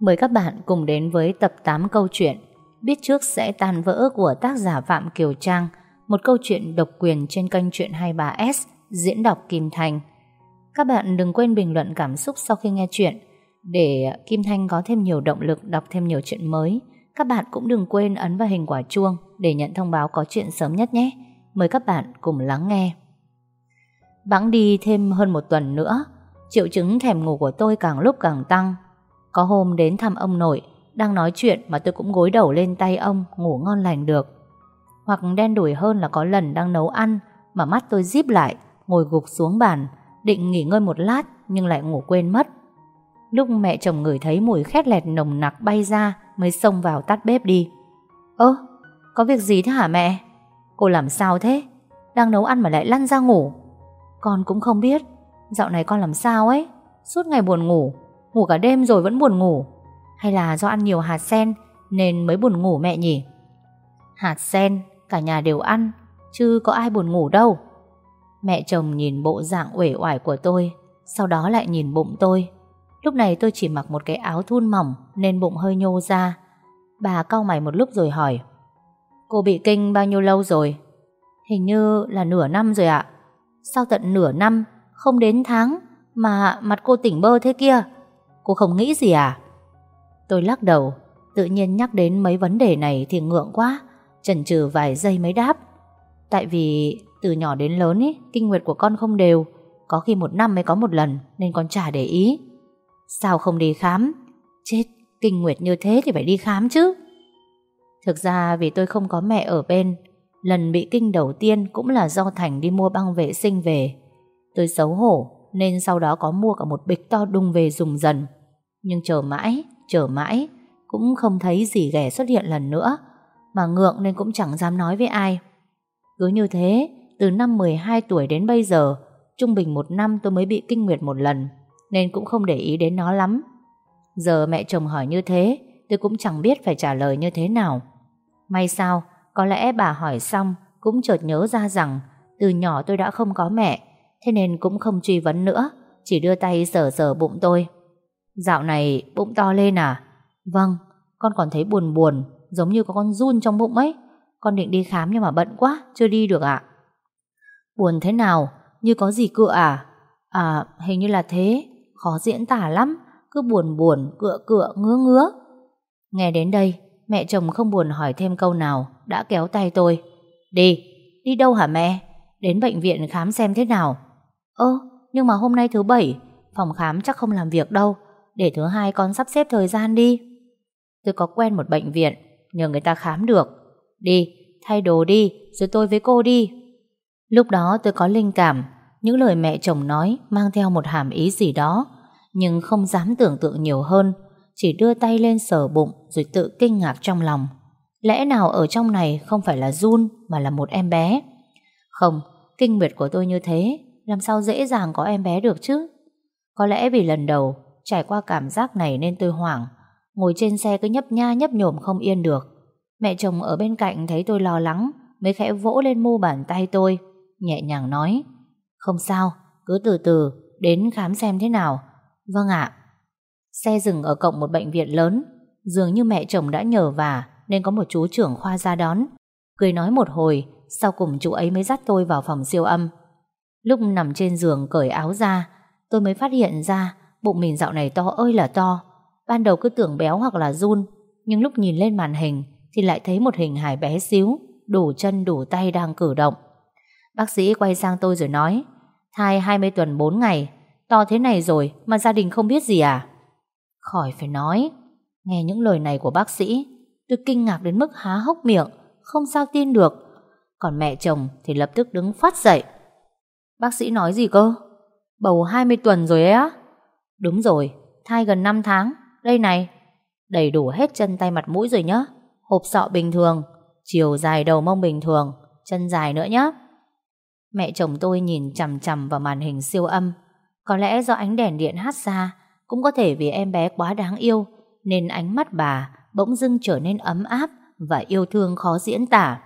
Mời các bạn cùng đến với tập 8 câu chuyện Biết trước sẽ tan vỡ của tác giả Phạm Kiều Trang, Một câu chuyện độc quyền trên kênh Chuyện 23S Diễn đọc Kim Thành Các bạn đừng quên bình luận cảm xúc sau khi nghe chuyện. Để Kim Thanh có thêm nhiều động lực đọc thêm nhiều chuyện mới, Các bạn cũng đừng quên ấn vào hình quả chuông Để nhận thông báo có chuyện sớm nhất nhé. Mời các bạn cùng lắng nghe. Bẵng đi thêm hơn một tuần nữa, Triệu chứng thèm ngủ của tôi càng lúc càng tăng. Có hôm đến thăm ông nội, Đang nói chuyện mà tôi cũng gối đầu lên tay ông, Ngủ ngon lành được. Hoặc đen đủi hơn là có lần đang nấu ăn, Mà mắt tôi díp lại, Ngồi gục xuống bàn, Định nghỉ ngơi một lát nhưng lại ngủ quên mất. Lúc mẹ chồng ngửi thấy mùi khét lẹt nồng nặc bay ra Mới xông vào tắt bếp đi. Ơ, có việc gì thế hả mẹ? Cô làm sao thế? Đang nấu ăn mà lại lăn ra ngủ. Con cũng không biết. Dạo này con làm sao ấy? Suốt ngày buồn ngủ. Ngủ cả đêm rồi vẫn buồn ngủ. Hay là do ăn nhiều hạt sen, Nên mới buồn ngủ mẹ nhỉ? Hạt sen, cả nhà đều ăn, Chứ có ai buồn ngủ đâu. Mẹ chồng nhìn bộ dạng uể oải của tôi, Sau đó lại nhìn bụng tôi. Lúc này tôi chỉ mặc một cái áo thun mỏng, Nên bụng hơi nhô ra. Bà cau mày một lúc rồi hỏi, Cô bị kinh bao nhiêu lâu rồi? Hình như là nửa năm rồi ạ. Sao tận nửa năm, không đến tháng Mà mặt cô tỉnh bơ thế kia? Cô không nghĩ gì à? Tôi lắc đầu Tự nhiên nhắc đến mấy vấn đề này thì ngượng quá Chần chừ vài giây mới đáp. Tại vì từ nhỏ đến lớn ý, Kinh nguyệt của con không đều Có khi một năm mới có một lần Nên con chả để ý. Sao không đi khám? Chết, kinh nguyệt như thế thì phải đi khám chứ. Thực ra vì tôi không có mẹ ở bên Lần bị kinh đầu tiên cũng là do Thành đi mua băng vệ sinh về. Tôi xấu hổ nên sau đó có mua cả một bịch to đùng về dùng dần. Nhưng chờ mãi, chờ mãi, cũng không thấy gì ghẻ xuất hiện lần nữa, mà ngượng nên cũng chẳng dám nói với ai. Cứ như thế, từ năm 12 tuổi đến bây giờ, trung bình một năm tôi mới bị kinh nguyệt một lần, nên cũng không để ý đến nó lắm. Giờ mẹ chồng hỏi như thế, tôi cũng chẳng biết phải trả lời như thế nào. May sao, có lẽ bà hỏi xong cũng chợt nhớ ra rằng từ nhỏ tôi đã không có mẹ, Thế nên cũng không truy vấn nữa, Chỉ đưa tay sờ sờ bụng tôi. Dạo này bụng to lên à? Vâng Con còn thấy buồn buồn, Giống như có con run trong bụng ấy. Con định đi khám nhưng mà bận quá, Chưa đi được ạ. Buồn thế nào? Như có gì cựa à? À hình như là thế. Khó diễn tả lắm. Cứ buồn buồn, cựa cựa, ngứa ngứa. Nghe đến đây, Mẹ chồng không buồn hỏi thêm câu nào, Đã kéo tay tôi. Đi Đi đâu hả mẹ? Đến bệnh viện khám xem thế nào. Ơ, nhưng mà hôm nay thứ bảy, phòng khám chắc không làm việc đâu. Để thứ hai con sắp xếp thời gian đi. Tôi có quen một bệnh viện, nhờ người ta khám được. Đi, thay đồ đi, rồi tôi với cô đi. Lúc đó tôi có linh cảm, những lời mẹ chồng nói mang theo một hàm ý gì đó, nhưng không dám tưởng tượng nhiều hơn, chỉ đưa tay lên sờ bụng rồi tự kinh ngạc trong lòng. Lẽ nào ở trong này không phải là Jun mà là một em bé? Không, kinh nguyệt của tôi như thế làm sao dễ dàng có em bé được chứ? Có lẽ vì lần đầu trải qua cảm giác này nên tôi hoảng, ngồi trên xe cứ nhấp nha nhấp nhổm không yên được. Mẹ chồng ở bên cạnh thấy tôi lo lắng, mới khẽ vỗ lên mu bàn tay tôi, nhẹ nhàng nói, không sao, cứ từ từ, đến khám xem thế nào. Vâng ạ. Xe dừng ở cổng một bệnh viện lớn, dường như mẹ chồng đã nhờ vả nên có một chú trưởng khoa ra đón. Cười nói một hồi, sau cùng chú ấy mới dắt tôi vào phòng siêu âm. Lúc nằm trên giường cởi áo ra, Tôi mới phát hiện ra Bụng mình dạo này to ơi là to. Ban đầu cứ tưởng béo hoặc là run, Nhưng lúc nhìn lên màn hình Thì lại thấy một hình hài bé xíu, Đủ chân, đủ tay đang cử động. Bác sĩ quay sang tôi rồi nói, Thai 20 tuần 4 ngày, To thế này rồi mà gia đình không biết gì à? Khỏi phải nói, Nghe những lời này của bác sĩ, Tôi kinh ngạc đến mức há hốc miệng, Không sao tin được. Còn mẹ chồng thì lập tức đứng phát dậy. Bác sĩ nói gì cơ? Bầu 20 tuần rồi ấy á? Đúng rồi, thai gần 5 tháng. Đây này, đầy đủ hết chân tay mặt mũi rồi nhá. Hộp sọ bình thường, chiều dài đầu mông bình thường, chân dài nữa nhá. Mẹ chồng tôi nhìn chằm chằm vào màn hình siêu âm. Có lẽ do ánh đèn điện hát ra, cũng có thể vì em bé quá đáng yêu, nên ánh mắt bà bỗng dưng trở nên ấm áp và yêu thương khó diễn tả.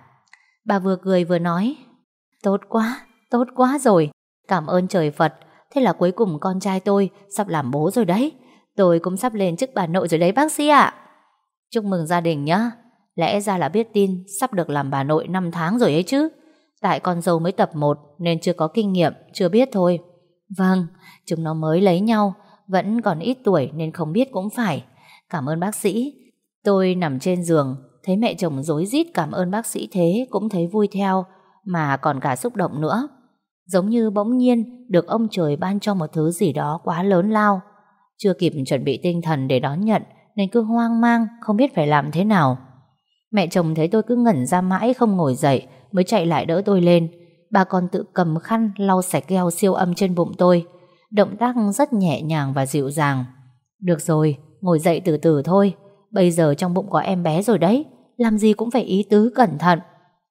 Bà vừa cười vừa nói, tốt quá, Tốt quá rồi, cảm ơn trời Phật. Thế là cuối cùng con trai tôi sắp làm bố rồi đấy. Tôi cũng sắp lên chức bà nội rồi đấy bác sĩ ạ. Chúc mừng gia đình nhá. Lẽ ra là biết tin sắp được làm bà nội 5 tháng rồi ấy chứ. Tại con dâu mới tập 1 nên chưa có kinh nghiệm, chưa biết thôi. Vâng, chúng nó mới lấy nhau, vẫn còn ít tuổi nên không biết cũng phải. Cảm ơn bác sĩ. Tôi nằm trên giường, thấy mẹ chồng dối rít cảm ơn bác sĩ thế cũng thấy vui theo, mà còn cả xúc động nữa. Giống như bỗng nhiên được ông trời ban cho một thứ gì đó quá lớn lao. Chưa kịp chuẩn bị tinh thần để đón nhận nên cứ hoang mang không biết phải làm thế nào. Mẹ chồng thấy tôi cứ ngẩn ra mãi không ngồi dậy mới chạy lại đỡ tôi lên. Bà còn tự cầm khăn lau sạch keo siêu âm trên bụng tôi. Động tác rất nhẹ nhàng và dịu dàng. Được rồi, ngồi dậy từ từ thôi. Bây giờ trong bụng có em bé rồi đấy. Làm gì cũng phải ý tứ cẩn thận.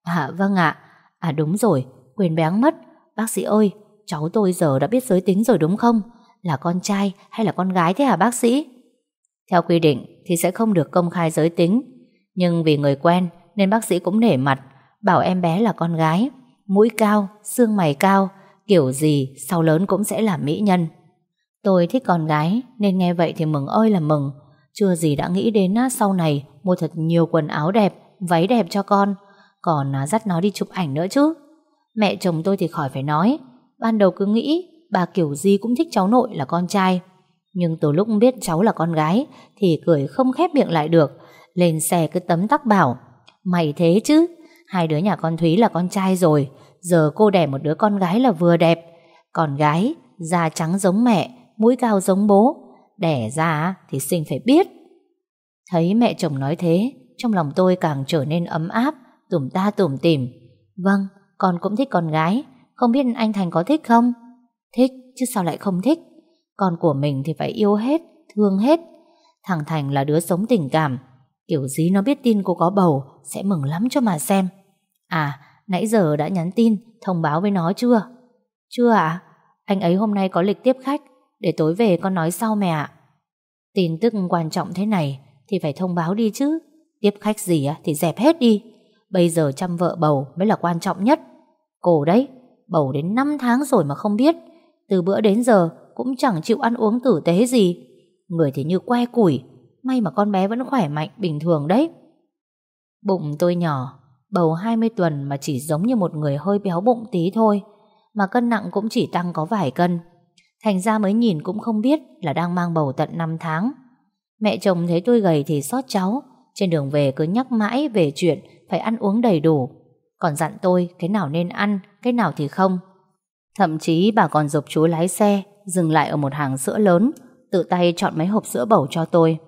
À vâng ạ. À đúng rồi, quên béng mất. Bác sĩ ơi, cháu tôi giờ đã biết giới tính rồi đúng không? Là con trai hay là con gái thế hả bác sĩ? Theo quy định thì sẽ không được công khai giới tính. Nhưng vì người quen nên bác sĩ cũng nể mặt, bảo em bé là con gái. Mũi cao, xương mày cao, kiểu gì sau lớn cũng sẽ là mỹ nhân. Tôi thích con gái nên nghe vậy thì mừng ơi là mừng. Chưa gì đã nghĩ đến sau này mua thật nhiều quần áo đẹp, váy đẹp cho con. Còn dắt nó đi chụp ảnh nữa chứ. Mẹ chồng tôi thì khỏi phải nói. Ban đầu cứ nghĩ bà kiểu gì cũng thích cháu nội là con trai. Nhưng từ lúc biết cháu là con gái thì cười không khép miệng lại được. Lên xe cứ tấm tắc bảo, Mày thế chứ Hai đứa nhà con Thúy là con trai rồi, Giờ cô đẻ một đứa con gái là vừa đẹp Con gái, Da trắng giống mẹ, Mũi cao giống bố Đẻ ra thì sinh phải biết Thấy mẹ chồng nói thế, Trong lòng tôi càng trở nên ấm áp, Tủm ta tủm tỉm Vâng con cũng thích con gái. Không biết anh Thành có thích không? Thích, chứ sao lại không thích? Con của mình thì phải yêu hết, Thương hết. Thằng Thành là đứa sống tình cảm. Kiểu gì nó biết tin cô có bầu Sẽ mừng lắm cho mà xem. À nãy giờ đã nhắn tin, Thông báo với nó chưa? Chưa ạ. Anh ấy hôm nay có lịch tiếp khách. Để tối về con nói sau mẹ ạ. Tin tức quan trọng thế này Thì phải thông báo đi chứ. Tiếp khách gì á thì dẹp hết đi. Bây giờ chăm vợ bầu mới là quan trọng nhất. Cổ đấy. Bầu đến 5 tháng rồi mà không biết. Từ bữa đến giờ cũng chẳng chịu ăn uống tử tế gì. Người thì như que củi, May mà con bé vẫn khỏe mạnh, bình thường đấy. Bụng tôi nhỏ, Bầu 20 tuần mà chỉ giống như một người hơi béo bụng tí thôi, Mà cân nặng cũng chỉ tăng có vài cân. Thành ra mới nhìn cũng không biết Là đang mang bầu tận 5 tháng. Mẹ chồng thấy tôi gầy thì xót cháu, Trên đường về cứ nhắc mãi về chuyện Phải ăn uống đầy đủ. Còn dặn tôi cái nào nên ăn Cái nào thì không Thậm chí bà còn dục chú lái xe Dừng lại ở một hàng sữa lớn Tự tay chọn mấy hộp sữa bầu cho tôi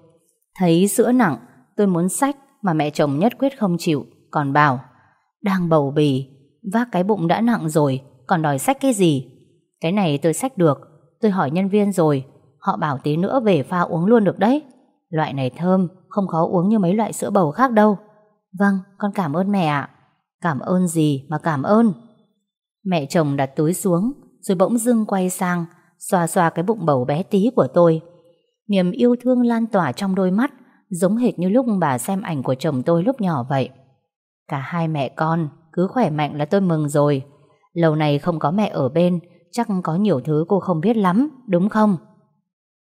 Thấy sữa nặng, tôi muốn xách mà mẹ chồng nhất quyết không chịu, còn bảo đang bầu bì, vác cái bụng đã nặng rồi, còn đòi xách cái gì? Cái này tôi xách được, tôi hỏi nhân viên rồi, họ bảo tí nữa về pha uống luôn được đấy. Loại này thơm, không khó uống như mấy loại sữa bầu khác đâu. Vâng, con cảm ơn mẹ ạ. Cảm ơn gì mà cảm ơn? Mẹ chồng đặt túi xuống, rồi bỗng dưng quay sang, xoa xoa cái bụng bầu bé tí của tôi. Niềm yêu thương lan tỏa trong đôi mắt Giống hệt như lúc bà xem ảnh của chồng tôi lúc nhỏ vậy Cả hai mẹ con Cứ khỏe mạnh là tôi mừng rồi Lâu này không có mẹ ở bên Chắc có nhiều thứ cô không biết lắm Đúng không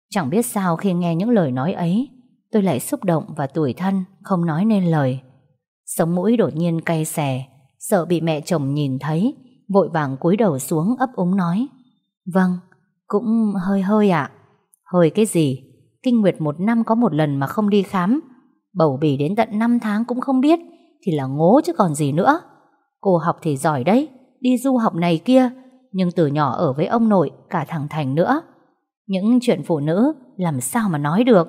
Chẳng biết sao khi nghe những lời nói ấy Tôi lại xúc động và tủi thân Không nói nên lời Sống mũi đột nhiên cay xè Sợ bị mẹ chồng nhìn thấy Vội vàng cúi đầu xuống ấp úng nói. Vâng, cũng hơi hơi ạ. Hơi cái gì? Kinh Nguyệt một năm có một lần mà không đi khám. Bầu bì đến tận 5 tháng cũng không biết Thì là ngố chứ còn gì nữa. Cô học thì giỏi đấy Đi du học này kia Nhưng từ nhỏ ở với ông nội Cả thằng Thành nữa. Những chuyện phụ nữ làm sao mà nói được?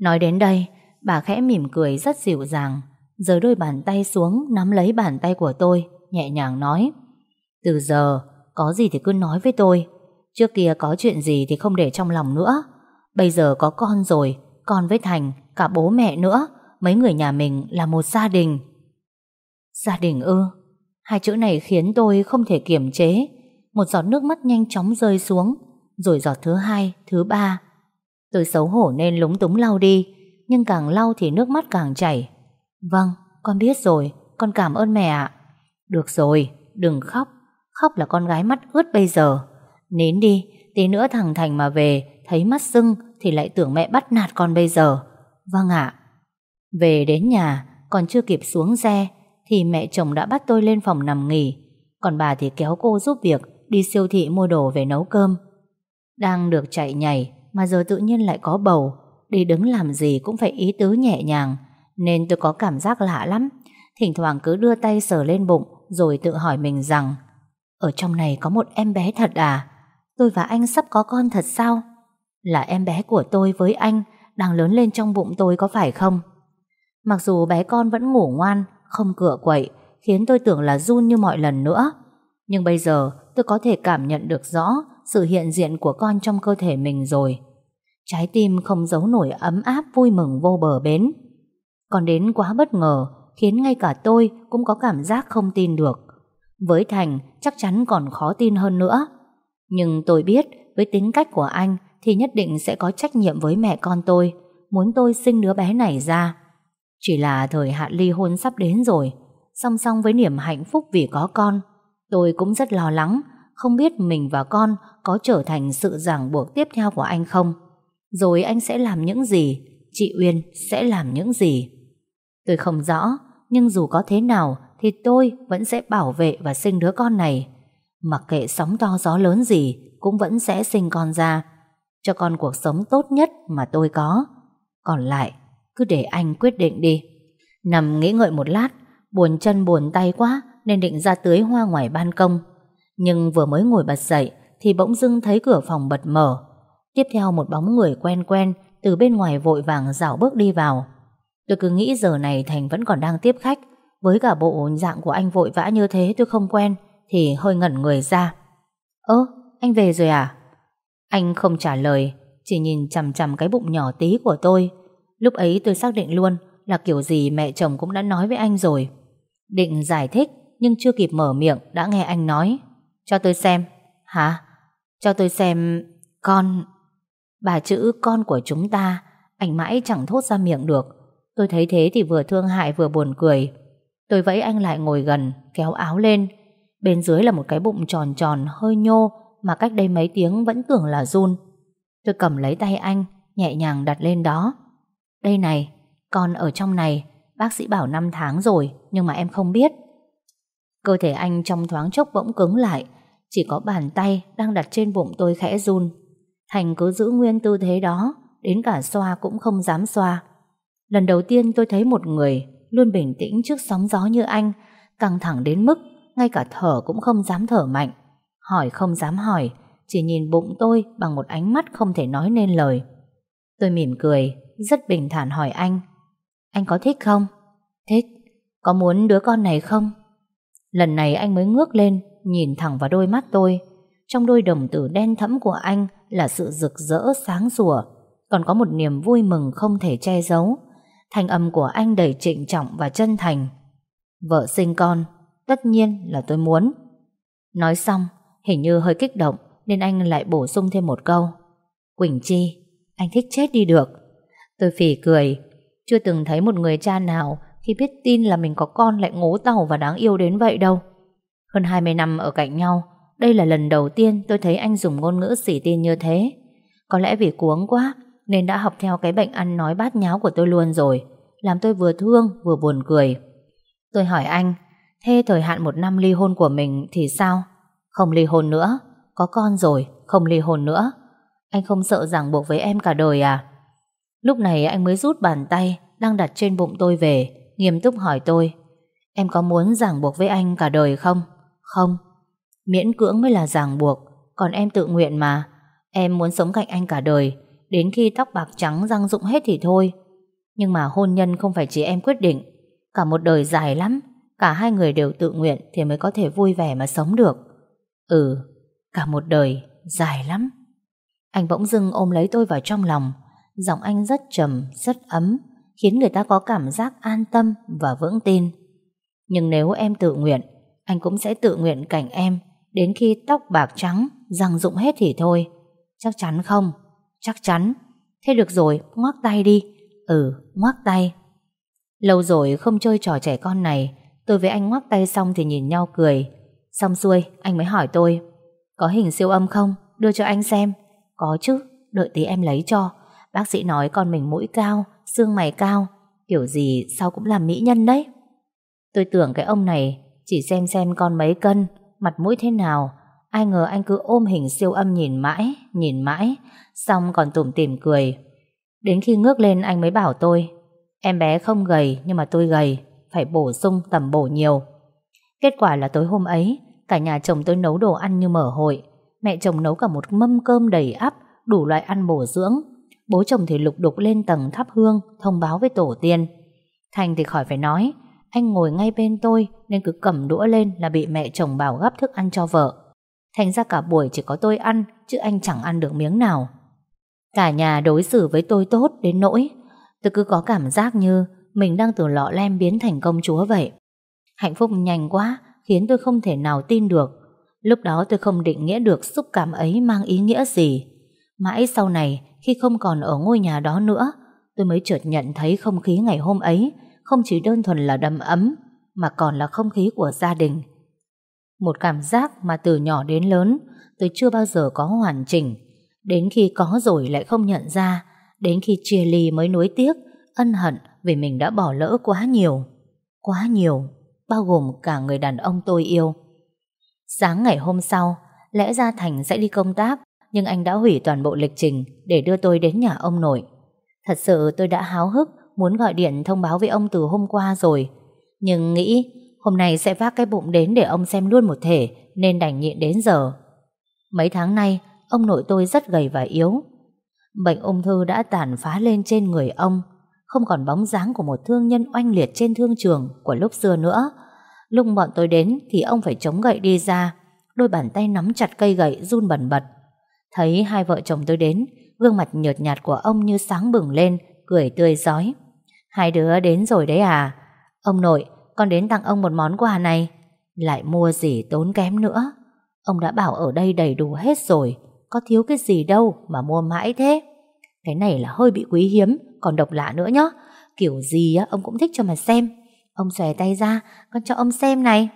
Nói đến đây Bà khẽ mỉm cười rất dịu dàng. Giơ đôi bàn tay xuống Nắm lấy bàn tay của tôi Nhẹ nhàng nói. Từ giờ có gì thì cứ nói với tôi. Trước kia có chuyện gì thì không để trong lòng nữa. Bây giờ có con rồi Con với Thành, cả bố mẹ nữa. Mấy người nhà mình là một gia đình. Gia đình ư? Hai chữ này khiến tôi không thể kiềm chế. Một giọt nước mắt nhanh chóng rơi xuống Rồi giọt thứ hai, thứ ba. Tôi xấu hổ nên lúng túng lau đi Nhưng càng lau thì nước mắt càng chảy. Vâng, con biết rồi Con cảm ơn mẹ ạ. Được rồi, đừng khóc. Khóc là con gái mắt ướt bây giờ. Nín đi, tí nữa thằng Thành mà về Thấy mắt sưng Thì lại tưởng mẹ bắt nạt con bây giờ. Vâng ạ. Về đến nhà Còn chưa kịp xuống xe Thì mẹ chồng đã bắt tôi lên phòng nằm nghỉ. Còn bà thì kéo cô giúp việc Đi siêu thị mua đồ về nấu cơm. Đang được chạy nhảy Mà giờ tự nhiên lại có bầu. Đi đứng làm gì cũng phải ý tứ nhẹ nhàng. Nên tôi có cảm giác lạ lắm. Thỉnh thoảng cứ đưa tay sờ lên bụng, Rồi tự hỏi mình rằng, Ở trong này có một em bé thật à? Tôi và anh sắp có con thật sao? Là em bé của tôi với anh Đang lớn lên trong bụng tôi có phải không? Mặc dù bé con vẫn ngủ ngoan, Không cửa quậy, Khiến tôi tưởng là run như mọi lần nữa. Nhưng bây giờ, tôi có thể cảm nhận được rõ Sự hiện diện của con trong cơ thể mình rồi. Trái tim không giấu nổi ấm áp vui mừng vô bờ bến. Còn đến quá bất ngờ, Khiến ngay cả tôi cũng có cảm giác không tin được. Với Thành, chắc chắn còn khó tin hơn nữa. Nhưng tôi biết, với tính cách của anh Thì nhất định sẽ có trách nhiệm với mẹ con tôi, Muốn tôi sinh đứa bé này ra. Chỉ là thời hạn ly hôn sắp đến rồi, Song song với niềm hạnh phúc vì có con, Tôi cũng rất lo lắng, Không biết mình và con Có trở thành sự ràng buộc tiếp theo của anh không. Rồi anh sẽ làm những gì, Chị Uyên sẽ làm những gì? Tôi không rõ, Nhưng dù có thế nào Thì tôi vẫn sẽ bảo vệ và sinh đứa con này. Mặc kệ sóng to gió lớn gì, Cũng vẫn sẽ sinh con ra, Cho con cuộc sống tốt nhất mà tôi có. Còn lại, Cứ để anh quyết định đi. Nằm nghĩ ngợi một lát, Buồn chân buồn tay quá Nên định ra tưới hoa ngoài ban công. Nhưng vừa mới ngồi bật dậy Thì bỗng dưng thấy cửa phòng bật mở. Tiếp theo một bóng người quen quen Từ bên ngoài vội vàng dạo bước đi vào. Tôi cứ nghĩ giờ này Thành vẫn còn đang tiếp khách. Với cả bộ dạng của anh vội vã như thế tôi không quen, Thì hơi ngẩn người ra. Ơ, anh về rồi à? Anh không trả lời, Chỉ nhìn chằm chằm cái bụng nhỏ tí của tôi. Lúc ấy tôi xác định luôn Là kiểu gì mẹ chồng cũng đã nói với anh rồi. Định giải thích, Nhưng chưa kịp mở miệng đã nghe anh nói. Cho tôi xem. Hả? Cho tôi xem Con Bà chữ con của chúng ta, Anh mãi chẳng thốt ra miệng được. Tôi thấy thế thì vừa thương hại vừa buồn cười. Tôi vẫy anh lại ngồi gần Kéo áo lên. Bên dưới là một cái bụng tròn tròn hơi nhô Mà cách đây mấy tiếng vẫn tưởng là run. Tôi cầm lấy tay anh Nhẹ nhàng đặt lên đó. Đây này, con ở trong này Bác sĩ bảo 5 tháng rồi Nhưng mà em không biết. Cơ thể anh trong thoáng chốc bỗng cứng lại Chỉ có bàn tay đang đặt trên bụng tôi khẽ run. Thành cứ giữ nguyên tư thế đó Đến cả xoa cũng không dám xoa. Lần đầu tiên tôi thấy một người Luôn bình tĩnh trước sóng gió như anh Căng thẳng đến mức Ngay cả thở cũng không dám thở mạnh. Hỏi không dám hỏi Chỉ nhìn bụng tôi bằng một ánh mắt không thể nói nên lời. Tôi mỉm cười Rất bình thản hỏi anh Anh có thích không? Thích. Có muốn đứa con này không? Lần này anh mới ngước lên Nhìn thẳng vào đôi mắt tôi. Trong đôi đồng tử đen thẫm của anh Là sự rực rỡ sáng rủa, Còn có một niềm vui mừng không thể che giấu. Thanh âm của anh đầy trịnh trọng và chân thành. Vợ sinh con, Tất nhiên là tôi muốn. Nói xong, Hình như hơi kích động, Nên anh lại bổ sung thêm một câu. Quỳnh Chi, Anh thích chết đi được. Tôi phỉ cười. Chưa từng thấy một người cha nào Khi biết tin là mình có con lại ngố tàu và đáng yêu đến vậy đâu. Hơn 20 năm ở cạnh nhau, Đây là lần đầu tiên tôi thấy anh dùng ngôn ngữ sỉ tin như thế. Có lẽ vì cuống quá nên đã học theo cái bệnh ăn nói bát nháo của tôi luôn rồi, làm tôi vừa thương vừa buồn cười. Tôi hỏi anh, thế thời hạn một năm ly hôn của mình thì sao? Không ly hôn nữa, có con rồi, không ly hôn nữa. Anh không sợ ràng buộc với em cả đời à? Lúc này anh mới rút bàn tay đang đặt trên bụng tôi về, nghiêm túc hỏi tôi, em có muốn ràng buộc với anh cả đời không? Không. Miễn cưỡng mới là ràng buộc, còn em tự nguyện mà. Em muốn sống cạnh anh cả đời, Đến khi tóc bạc trắng răng rụng hết thì thôi. Nhưng mà hôn nhân không phải chỉ em quyết định. Cả một đời dài lắm Cả hai người đều tự nguyện Thì mới có thể vui vẻ mà sống được. Ừ, cả một đời dài lắm. Anh bỗng dưng ôm lấy tôi vào trong lòng. Giọng anh rất trầm, rất ấm Khiến người ta có cảm giác an tâm Và vững tin. Nhưng nếu em tự nguyện Anh cũng sẽ tự nguyện cảnh em Đến khi tóc bạc trắng Răng rụng hết thì thôi. Chắc chắn không? Chắc chắn. Thế được rồi, ngoắc tay đi. Ừ, ngoắc tay. Lâu rồi không chơi trò trẻ con này, tôi với anh ngoắc tay xong thì nhìn nhau cười. Xong xuôi, anh mới hỏi tôi, có hình siêu âm không? Đưa cho anh xem. Có chứ, đợi tí em lấy cho. Bác sĩ nói con mình mũi cao, xương mày cao, kiểu gì sau cũng làm mỹ nhân đấy. Tôi tưởng cái ông này chỉ xem xem con mấy cân, mặt mũi thế nào, ai ngờ anh cứ ôm hình siêu âm nhìn mãi, nhìn mãi, xong còn tủm tỉm cười. Đến khi ngước lên anh mới bảo tôi, em bé không gầy nhưng mà tôi gầy, phải bổ sung tầm bổ nhiều. Kết quả là tối hôm ấy, cả nhà chồng tôi nấu đồ ăn như mở hội. Mẹ chồng nấu cả một mâm cơm đầy ắp, đủ loại ăn bổ dưỡng. Bố chồng thì lục đục lên tầng thắp hương, thông báo với tổ tiên. Thành thì khỏi phải nói, anh ngồi ngay bên tôi nên cứ cầm đũa lên là bị mẹ chồng bảo gắp thức ăn cho vợ. Thành ra cả buổi chỉ có tôi ăn, chứ anh chẳng ăn được miếng nào. Cả nhà đối xử với tôi tốt đến nỗi tôi cứ có cảm giác như mình đang từ lọ lem biến thành công chúa vậy. Hạnh phúc nhanh quá, khiến tôi không thể nào tin được. Lúc đó tôi không định nghĩa được xúc cảm ấy mang ý nghĩa gì. Mãi sau này, khi không còn ở ngôi nhà đó nữa, tôi mới chợt nhận thấy không khí ngày hôm ấy không chỉ đơn thuần là đầm ấm, mà còn là không khí của gia đình. Một cảm giác mà từ nhỏ đến lớn tôi chưa bao giờ có hoàn chỉnh. Đến khi có rồi lại không nhận ra, đến khi chia ly mới nuối tiếc, ân hận vì mình đã bỏ lỡ quá nhiều. Quá nhiều bao gồm cả người đàn ông tôi yêu. Sáng ngày hôm sau, lẽ ra Thành sẽ đi công tác, nhưng anh đã hủy toàn bộ lịch trình để đưa tôi đến nhà ông nội. Thật sự tôi đã háo hức muốn gọi điện thông báo với ông từ hôm qua rồi, nhưng nghĩ hôm nay sẽ vác cái bụng đến để ông xem luôn một thể nên đành nhịn đến giờ. Mấy tháng nay, ông nội tôi rất gầy và yếu. Bệnh ung thư đã tàn phá lên trên người ông, không còn bóng dáng của một thương nhân oanh liệt trên thương trường của lúc xưa nữa. Lúc bọn tôi đến thì ông phải chống gậy đi ra, đôi bàn tay nắm chặt cây gậy run bẩn bật. Thấy hai vợ chồng tôi đến, gương mặt nhợt nhạt của ông như sáng bừng lên, cười tươi giói. Hai đứa đến rồi đấy à? Ông nội, con đến tặng ông một món quà này. Lại mua gì tốn kém nữa. Ông đã bảo ở đây đầy đủ hết rồi, có thiếu cái gì đâu mà mua mãi thế. Cái này là hơi bị quý hiếm, còn độc lạ nữa nhá. Kiểu gì á, ông cũng thích cho mà xem. Ông xòe tay ra, con cho ông xem này.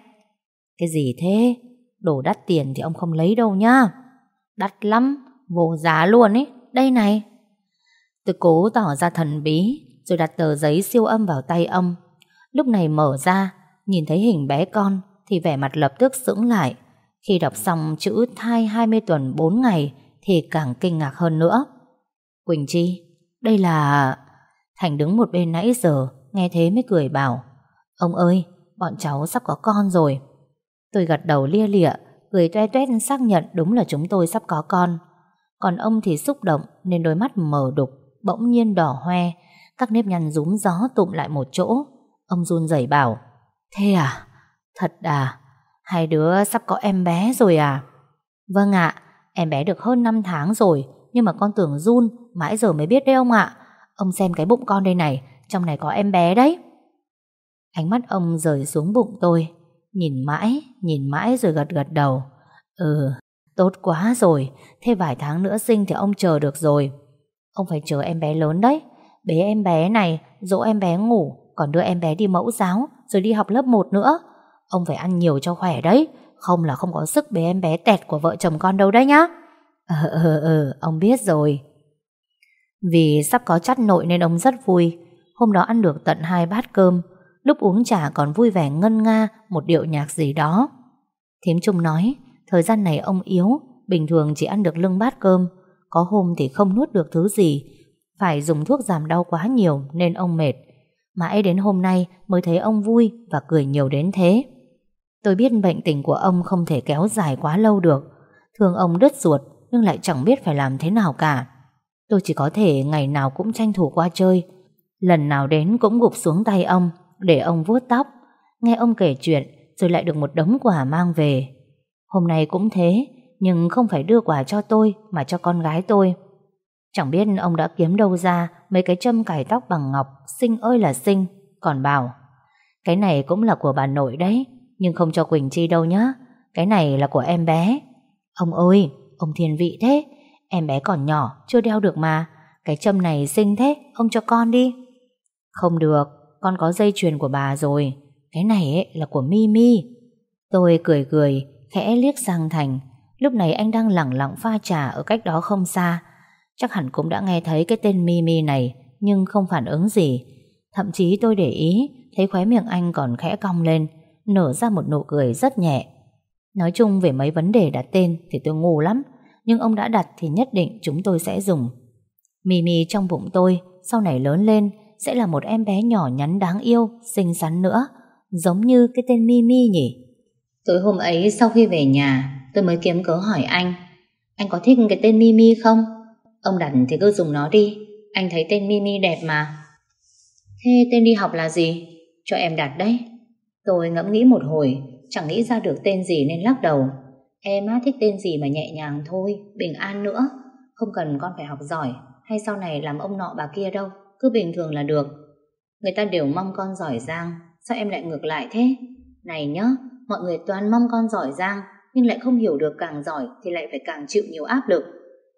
Cái gì thế? Đồ đắt tiền thì ông không lấy đâu nhá. Đắt lắm, vô giá luôn ấy. Đây này. Tôi cố tỏ ra thần bí, rồi đặt tờ giấy siêu âm vào tay ông. Lúc này mở ra, nhìn thấy hình bé con, thì vẻ mặt lập tức sững lại. Khi đọc xong chữ thai 20 tuần 4 ngày, thì càng kinh ngạc hơn nữa. Quỳnh Chi, đây là... Thành đứng một bên nãy giờ, nghe thế mới cười bảo. Ông ơi, bọn cháu sắp có con rồi. Tôi gật đầu lia lịa, cười toe toét xác nhận đúng là chúng tôi sắp có con. Còn ông thì xúc động nên đôi mắt mở đục, bỗng nhiên đỏ hoe, các nếp nhăn rúm gió tụm lại một chỗ. Ông run rẩy bảo, thế à? Thật à? Hai đứa sắp có em bé rồi à? Vâng ạ, em bé được hơn 5 tháng rồi, nhưng mà con tưởng run, mãi giờ mới biết đấy ông ạ. Ông xem cái bụng con đây này, trong này có em bé đấy. Ánh mắt ông rời xuống bụng tôi, nhìn mãi, nhìn mãi rồi gật gật đầu. Ừ, tốt quá rồi, thế vài tháng nữa sinh thì ông chờ được rồi. Ông phải chờ em bé lớn đấy, bế em bé này, dỗ em bé ngủ, còn đưa em bé đi mẫu giáo, rồi đi học lớp 1 nữa. Ông phải ăn nhiều cho khỏe đấy, không là không có sức bế em bé tẹt của vợ chồng con đâu đấy nhá. Ờ ờ ờ, ờ ông biết rồi. Vì sắp có chắt nội nên ông rất vui. Hôm đó ăn được tận hai bát cơm, lúc uống trà còn vui vẻ ngân nga một điệu nhạc gì đó. Thím Trung nói, thời gian này ông yếu, bình thường chỉ ăn được lưng bát cơm, có hôm thì không nuốt được thứ gì, phải dùng thuốc giảm đau quá nhiều nên ông mệt. Mãi đến hôm nay mới thấy ông vui và cười nhiều đến thế. Tôi biết bệnh tình của ông không thể kéo dài quá lâu được. Thường ông đứt ruột nhưng lại chẳng biết phải làm thế nào cả. Tôi chỉ có thể ngày nào cũng tranh thủ qua chơi. Lần nào đến cũng gục xuống tay ông để ông vuốt tóc. Nghe ông kể chuyện rồi lại được một đống quà mang về. Hôm nay cũng thế, nhưng không phải đưa quà cho tôi mà cho con gái tôi. Chẳng biết ông đã kiếm đâu ra mấy cái châm cài tóc bằng ngọc, xinh ơi là xinh, còn bảo cái này cũng là của bà nội đấy, nhưng không cho Quỳnh Chi đâu nhá. Cái này là của em bé. Ông ơi, ông thiên vị thế, em bé còn nhỏ, chưa đeo được mà. Cái châm này xinh thế, ông cho con đi. Không được, con có dây chuyền của bà rồi. Cái này ấy là của Mimi. Tôi cười cười, khẽ liếc sang Thành. Lúc này anh đang lẳng lặng pha trà ở cách đó không xa. Chắc hẳn cũng đã nghe thấy cái tên Mimi này, Nhưng không phản ứng gì. Thậm chí tôi để ý, Thấy khóe miệng anh còn khẽ cong lên, Nở ra một nụ cười rất nhẹ. Nói chung về mấy vấn đề đặt tên Thì tôi ngu lắm, Nhưng ông đã đặt thì nhất định chúng tôi sẽ dùng. Mimi trong bụng tôi, Sau này lớn lên, Sẽ là một em bé nhỏ nhắn đáng yêu, Xinh xắn nữa, Giống như cái tên Mimi nhỉ. Tối hôm ấy sau khi về nhà, Tôi mới kiếm cớ hỏi anh Anh có thích cái tên Mimi không? Ông đặt thì cứ dùng nó đi. Anh thấy tên Mimi đẹp mà. Thế tên đi học là gì? Cho em đặt đấy. Tôi ngẫm nghĩ một hồi, Chẳng nghĩ ra được tên gì nên lắc đầu. Em á, thích tên gì mà nhẹ nhàng thôi, Bình an nữa. Không cần con phải học giỏi, Hay sau này làm ông nọ bà kia đâu, Cứ bình thường là được. Người ta đều mong con giỏi giang, Sao em lại ngược lại thế? Này nhá, Mọi người toàn mong con giỏi giang, Nhưng lại không hiểu được càng giỏi Thì lại phải càng chịu nhiều áp lực.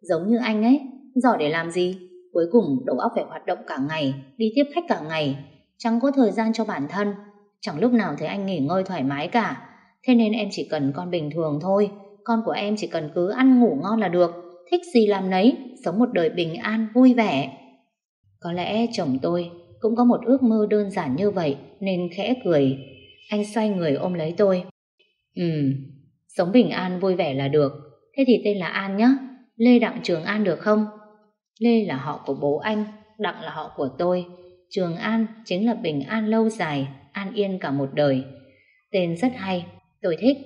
Giống như anh ấy, Giỏi để làm gì? Cuối cùng, đầu óc phải hoạt động cả ngày, Đi tiếp khách cả ngày. Chẳng có thời gian cho bản thân. Chẳng lúc nào thấy anh nghỉ ngơi thoải mái cả. Thế nên em chỉ cần con bình thường thôi. Con của em chỉ cần cứ ăn ngủ ngon là được. Thích gì làm nấy, Sống một đời bình an, vui vẻ. Có lẽ chồng tôi Cũng có một ước mơ đơn giản như vậy, Nên khẽ cười. Anh xoay người ôm lấy tôi. Ừ Sống bình an, vui vẻ là được. Thế thì tên là An nhé Lê Đặng Trường An được không? Lê là họ của bố anh Đặng là họ của tôi. Trường An chính là bình an lâu dài An yên cả một đời. Tên rất hay, tôi thích.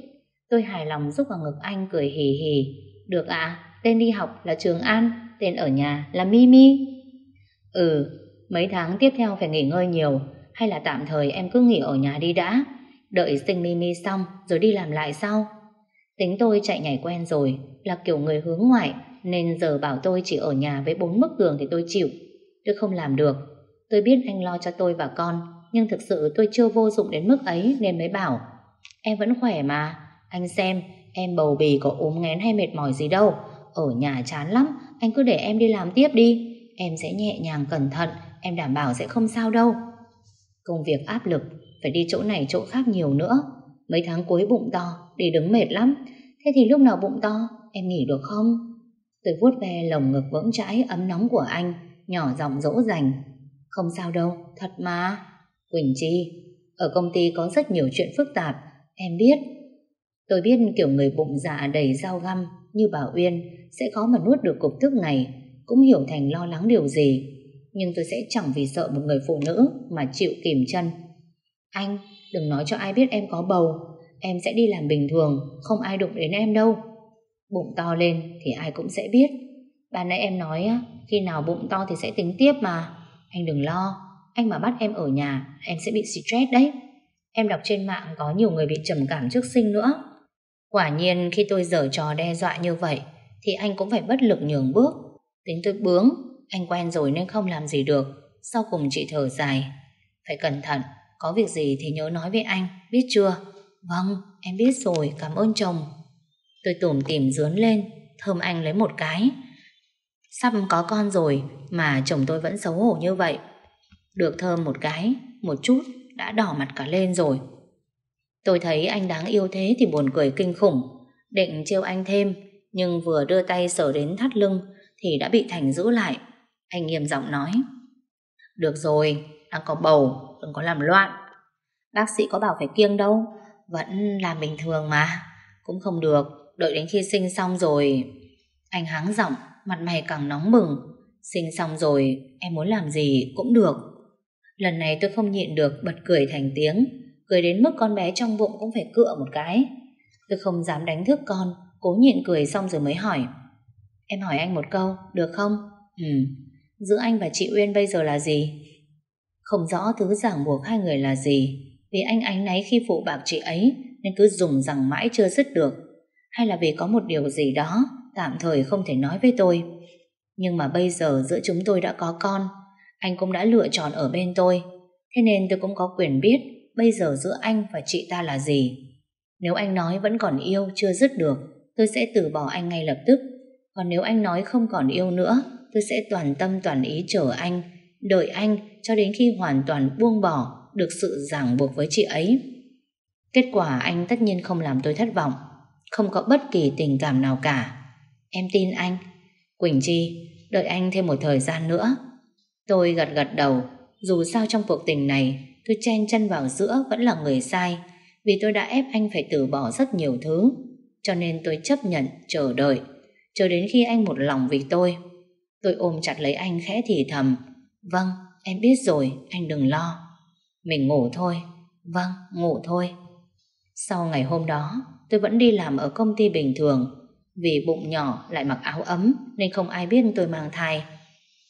Tôi hài lòng giúp vào ngực anh cười hì hì. Được ạ, à, tên đi học là Trường An Tên ở nhà là Mimi Ừ, mấy tháng tiếp theo phải nghỉ ngơi nhiều Hay là tạm thời em cứ nghỉ ở nhà đi đã. Đợi sinh Mimi xong Rồi đi làm lại sau. Tính tôi chạy nhảy quen rồi, Là kiểu người hướng ngoại, Nên giờ bảo tôi chỉ ở nhà với bốn bức tường thì tôi chịu. Tôi không làm được. Tôi biết anh lo cho tôi và con, Nhưng thực sự tôi chưa vô dụng đến mức ấy Nên mới bảo, Em vẫn khỏe mà. Anh xem, em bầu bì có ốm nghén hay mệt mỏi gì đâu. Ở nhà chán lắm, Anh cứ để em đi làm tiếp đi. Em sẽ nhẹ nhàng cẩn thận, Em đảm bảo sẽ không sao đâu. Công việc áp lực, Phải đi chỗ này chỗ khác nhiều nữa. Mấy tháng cuối bụng to Đi đứng mệt lắm. Thế thì lúc nào bụng to Em nghỉ được không? Tôi vuốt ve lồng ngực vững chãi ấm nóng của anh Nhỏ giọng dỗ dành. Không sao đâu, thật mà. Quỳnh Chi Ở công ty có rất nhiều chuyện phức tạp Em biết. Tôi biết kiểu người bụng dạ đầy dao găm Như bà Uyên Sẽ khó mà nuốt được cục tức này Cũng hiểu Thành lo lắng điều gì. Nhưng tôi sẽ chẳng vì sợ một người phụ nữ Mà chịu kìm chân. Anh đừng nói cho ai biết em có bầu. Em sẽ đi làm bình thường, Không ai đụng đến em đâu. Bụng to lên thì ai cũng sẽ biết. Bà nãy em nói Khi nào bụng to thì sẽ tính tiếp mà. Anh đừng lo, Anh mà bắt em ở nhà, Em sẽ bị stress đấy. Em đọc trên mạng có nhiều người bị trầm cảm trước sinh nữa. Quả nhiên khi tôi dở trò đe dọa như vậy, Thì anh cũng phải bất lực nhường bước. Tính tôi bướng, Anh quen rồi nên không làm gì được. Sau cùng chị thở dài. Phải cẩn thận có việc gì thì nhớ nói với anh Biết chưa? Vâng em biết rồi cảm ơn chồng. Tôi tủm tỉm dướn lên Thơm anh lấy một cái. Sắp có con rồi Mà chồng tôi vẫn xấu hổ như vậy. Được thơm một cái Một chút đã đỏ mặt cả lên rồi. Tôi thấy anh đáng yêu thế Thì buồn cười kinh khủng. Định trêu anh thêm Nhưng vừa đưa tay sờ đến thắt lưng Thì đã bị Thành giữ lại. Anh nghiêm giọng nói Được rồi, đang có bầu Đừng có làm loạn. Bác sĩ có bảo phải kiêng đâu, Vẫn làm bình thường mà. Cũng không được, Đợi đến khi sinh xong rồi, Anh háng giọng, Mặt mày càng nóng bừng. Sinh xong rồi, em muốn làm gì cũng được. Lần này tôi không nhịn được, Bật cười thành tiếng, Cười đến mức con bé trong bụng cũng phải cựa một cái. Tôi không dám đánh thức con, Cố nhịn cười xong rồi mới hỏi. Em hỏi anh một câu, Được không? Ừ. Giữa anh và chị Uyên bây giờ là gì? Không rõ thứ giảng buộc hai người là gì Vì anh ánh náy khi phụ bạc chị ấy Nên cứ dùng rằng mãi chưa dứt được hay là vì có một điều gì đó tạm thời không thể nói với tôi. Nhưng mà bây giờ giữa chúng tôi đã có con, anh cũng đã lựa chọn ở bên tôi. Thế nên tôi cũng có quyền biết bây giờ giữa anh và chị ta là gì. Nếu anh nói vẫn còn yêu chưa dứt được, tôi sẽ từ bỏ anh ngay lập tức. Còn nếu anh nói không còn yêu nữa, tôi sẽ toàn tâm toàn ý chờ anh, đợi anh cho đến khi hoàn toàn buông bỏ được sự ràng buộc với chị ấy. Kết quả anh tất nhiên không làm tôi thất vọng. Không có bất kỳ tình cảm nào cả Em tin anh Quỳnh Chi Đợi anh thêm một thời gian nữa. Tôi gật gật đầu, dù sao trong cuộc tình này, tôi chen chân vào giữa vẫn là người sai, vì tôi đã ép anh phải từ bỏ rất nhiều thứ. Cho nên tôi chấp nhận, chờ đợi, chờ đến khi anh một lòng vì tôi. Tôi ôm chặt lấy anh khẽ thì thầm. Vâng, em biết rồi, anh đừng lo. Mình ngủ thôi. Vâng, ngủ thôi. Sau ngày hôm đó, tôi vẫn đi làm ở công ty bình thường. Vì bụng nhỏ lại mặc áo ấm nên không ai biết tôi mang thai.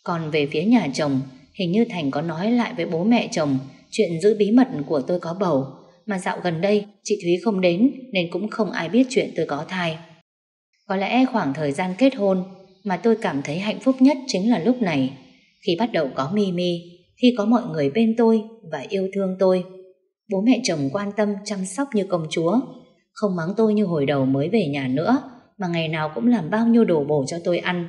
Còn về phía nhà chồng, hình như Thành có nói lại với bố mẹ chồng chuyện giữ bí mật của tôi có bầu. Mà dạo gần đây, chị Thúy không đến nên cũng không ai biết chuyện tôi có thai. Có lẽ khoảng thời gian kết hôn mà tôi cảm thấy hạnh phúc nhất chính là lúc này. Khi bắt đầu có Mimi, khi có mọi người bên tôi và yêu thương tôi. Bố mẹ chồng quan tâm chăm sóc như công chúa, không mắng tôi như hồi đầu mới về nhà nữa, mà ngày nào cũng làm bao nhiêu đồ bổ cho tôi ăn.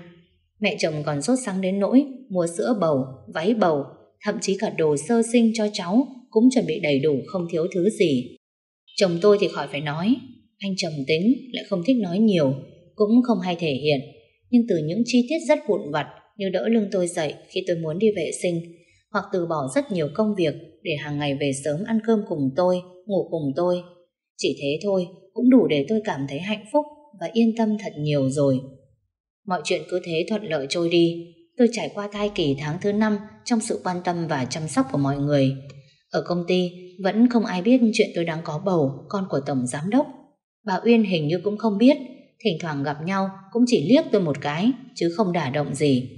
Mẹ chồng còn sốt sáng đến nỗi mua sữa bầu, váy bầu, thậm chí cả đồ sơ sinh cho cháu cũng chuẩn bị đầy đủ không thiếu thứ gì. Chồng tôi thì khỏi phải nói, anh trầm tính lại không thích nói nhiều, cũng không hay thể hiện, nhưng từ những chi tiết rất vụn vặt như đỡ lưng tôi dậy khi tôi muốn đi vệ sinh, hoặc từ bỏ rất nhiều công việc để hàng ngày về sớm ăn cơm cùng tôi, ngủ cùng tôi. Chỉ thế thôi cũng đủ để tôi cảm thấy hạnh phúc và yên tâm thật nhiều rồi. Mọi chuyện cứ thế thuận lợi trôi đi. Tôi trải qua thai kỳ tháng thứ năm trong sự quan tâm và chăm sóc của mọi người. Ở công ty vẫn không ai biết chuyện tôi đang có bầu, con của Tổng Giám Đốc. Bà Uyên hình như cũng không biết, thỉnh thoảng gặp nhau cũng chỉ liếc tôi một cái, chứ không đả động gì.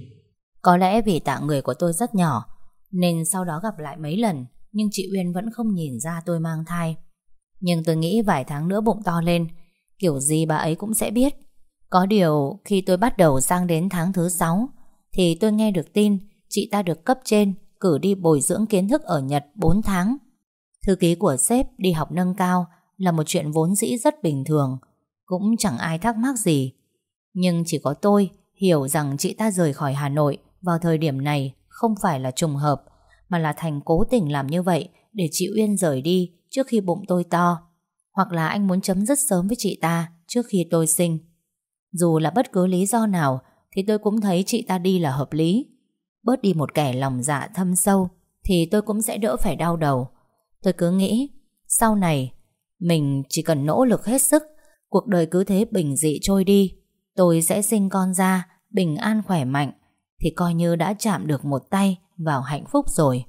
Có lẽ vì tạ người của tôi rất nhỏ, nên sau đó gặp lại mấy lần, nhưng chị Uyên vẫn không nhìn ra tôi mang thai. Nhưng tôi nghĩ vài tháng nữa bụng to lên, kiểu gì bà ấy cũng sẽ biết. Có điều khi tôi bắt đầu sang đến tháng thứ 6 thì tôi nghe được tin chị ta được cấp trên cử đi bồi dưỡng kiến thức ở Nhật 4 tháng. Thư ký của sếp đi học nâng cao là một chuyện vốn dĩ rất bình thường, cũng chẳng ai thắc mắc gì. Nhưng chỉ có tôi hiểu rằng chị ta rời khỏi Hà Nội vào thời điểm này không phải là trùng hợp, mà là Thành cố tình làm như vậy để chị Uyên rời đi trước khi bụng tôi to. Hoặc là anh muốn chấm dứt sớm với chị ta trước khi tôi sinh. Dù là bất cứ lý do nào thì tôi cũng thấy chị ta đi là hợp lý. Bớt đi một kẻ lòng dạ thâm sâu thì tôi cũng sẽ đỡ phải đau đầu. Tôi cứ nghĩ sau này mình chỉ cần nỗ lực hết sức cuộc đời cứ thế bình dị trôi đi tôi sẽ sinh con ra bình an khỏe mạnh thì coi như đã chạm được một tay vào hạnh phúc rồi.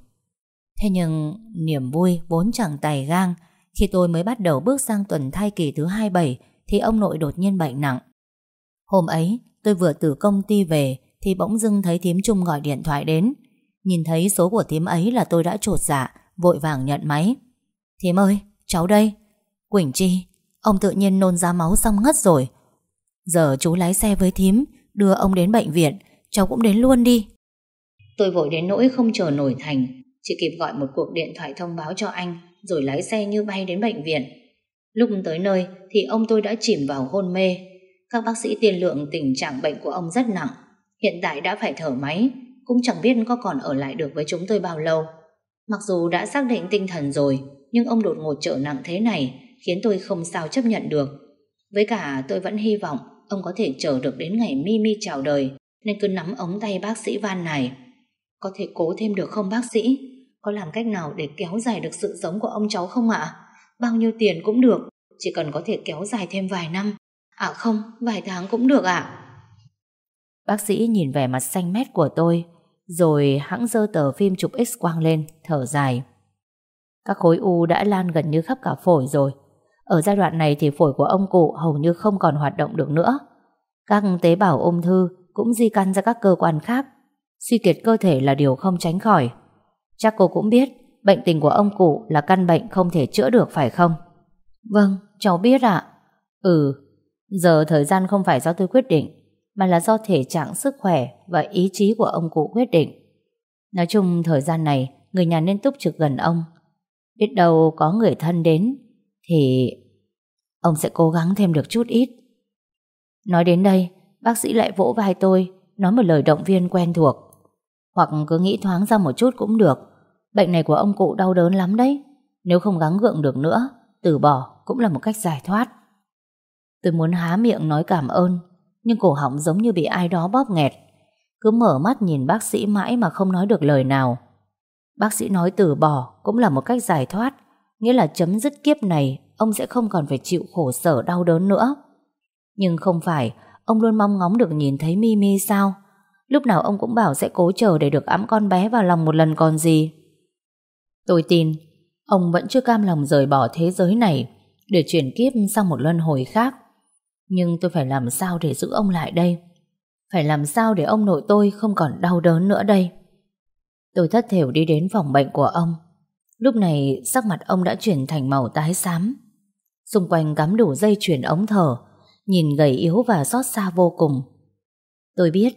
Thế nhưng niềm vui vốn chẳng tài gang khi tôi mới bắt đầu bước sang tuần thai kỳ thứ 27 thì ông nội đột nhiên bệnh nặng. Hôm ấy tôi vừa từ công ty về thì bỗng dưng thấy thím Trung gọi điện thoại đến. Nhìn thấy số của thím ấy là tôi đã trột dạ, vội vàng nhận máy. Thím ơi, cháu đây. Quỳnh Chi, ông tự nhiên nôn ra máu xong ngất rồi. Giờ chú lái xe với thím, đưa ông đến bệnh viện, cháu cũng đến luôn đi. Tôi vội đến nỗi không chờ nổi thành, chỉ kịp gọi một cuộc điện thoại thông báo cho anh, rồi lái xe như bay đến bệnh viện. Lúc tới nơi thì ông tôi đã chìm vào hôn mê. Các bác sĩ tiên lượng tình trạng bệnh của ông rất nặng, hiện tại đã phải thở máy, cũng chẳng biết có còn ở lại được với chúng tôi bao lâu. Mặc dù đã xác định tinh thần rồi, nhưng ông đột ngột trở nặng thế này khiến tôi không sao chấp nhận được. Với cả tôi vẫn hy vọng ông có thể chờ được đến ngày Mimi chào đời nên cứ nắm ống tay bác sĩ Van này. Có thể cố thêm được không bác sĩ? Có làm cách nào để kéo dài được sự sống của ông cháu không ạ? Bao nhiêu tiền cũng được, chỉ cần có thể kéo dài thêm vài năm. À không, vài tháng cũng được ạ. Bác sĩ nhìn vẻ mặt xanh mét của tôi, rồi hãng dơ tờ phim chụp x-quang lên, thở dài. Các khối u đã lan gần như khắp cả phổi rồi. Ở giai đoạn này thì phổi của ông cụ hầu như không còn hoạt động được nữa. Các tế bào ung thư cũng di căn ra các cơ quan khác. Suy kiệt cơ thể là điều không tránh khỏi. Chắc cô cũng biết bệnh tình của ông cụ là căn bệnh không thể chữa được phải không? Vâng, cháu biết ạ. Ừ, giờ thời gian không phải do tôi quyết định, mà là do thể trạng sức khỏe và ý chí của ông cụ quyết định. Nói chung thời gian này, người nhà nên túc trực gần ông. Biết đâu có người thân đến, thì ông sẽ cố gắng thêm được chút ít. Nói đến đây, bác sĩ lại vỗ vai tôi, nói một lời động viên quen thuộc. Hoặc cứ nghĩ thoáng ra một chút cũng được. Bệnh này của ông cụ đau đớn lắm đấy. Nếu không gắng gượng được nữa, từ bỏ cũng là một cách giải thoát. Tôi muốn há miệng nói cảm ơn, nhưng cổ họng giống như bị ai đó bóp nghẹt. Cứ mở mắt nhìn bác sĩ mãi mà không nói được lời nào Bác sĩ nói từ bỏ Cũng là một cách giải thoát Nghĩa là chấm dứt kiếp này Ông sẽ không còn phải chịu khổ sở đau đớn nữa Nhưng không phải Ông luôn mong ngóng được nhìn thấy Mimi sao? Lúc nào ông cũng bảo sẽ cố chờ Để được ẵm con bé vào lòng một lần còn gì. Tôi tin, Ông vẫn chưa cam lòng rời bỏ thế giới này Để chuyển kiếp sang một luân hồi khác. Nhưng tôi phải làm sao để giữ ông lại đây? Phải làm sao để ông nội tôi Không còn đau đớn nữa đây? Tôi thất thểu đi đến phòng bệnh của ông. Lúc này, sắc mặt ông đã chuyển thành màu tái xám. Xung quanh cắm đủ dây chuyển ống thở Nhìn gầy yếu và xót xa vô cùng. Tôi biết,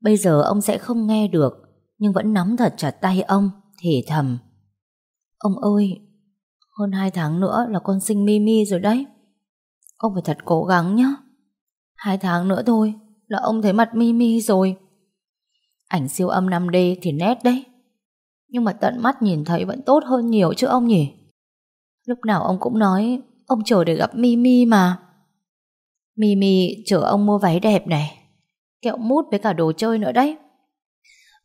Bây giờ ông sẽ không nghe được, Nhưng vẫn nắm thật chặt tay ông, Thì thầm. Ông ơi, Hơn hai tháng nữa là con sinh Mimi rồi đấy. Ông phải thật cố gắng nhé Hai tháng nữa thôi Là ông thấy mặt Mimi rồi. Ảnh siêu âm 5D thì nét đấy. Nhưng mà tận mắt nhìn thấy vẫn tốt hơn nhiều chứ ông nhỉ? Lúc nào ông cũng nói, Ông chờ để gặp Mimi mà. Mimi chở ông mua váy đẹp này. Kẹo mút với cả đồ chơi nữa đấy.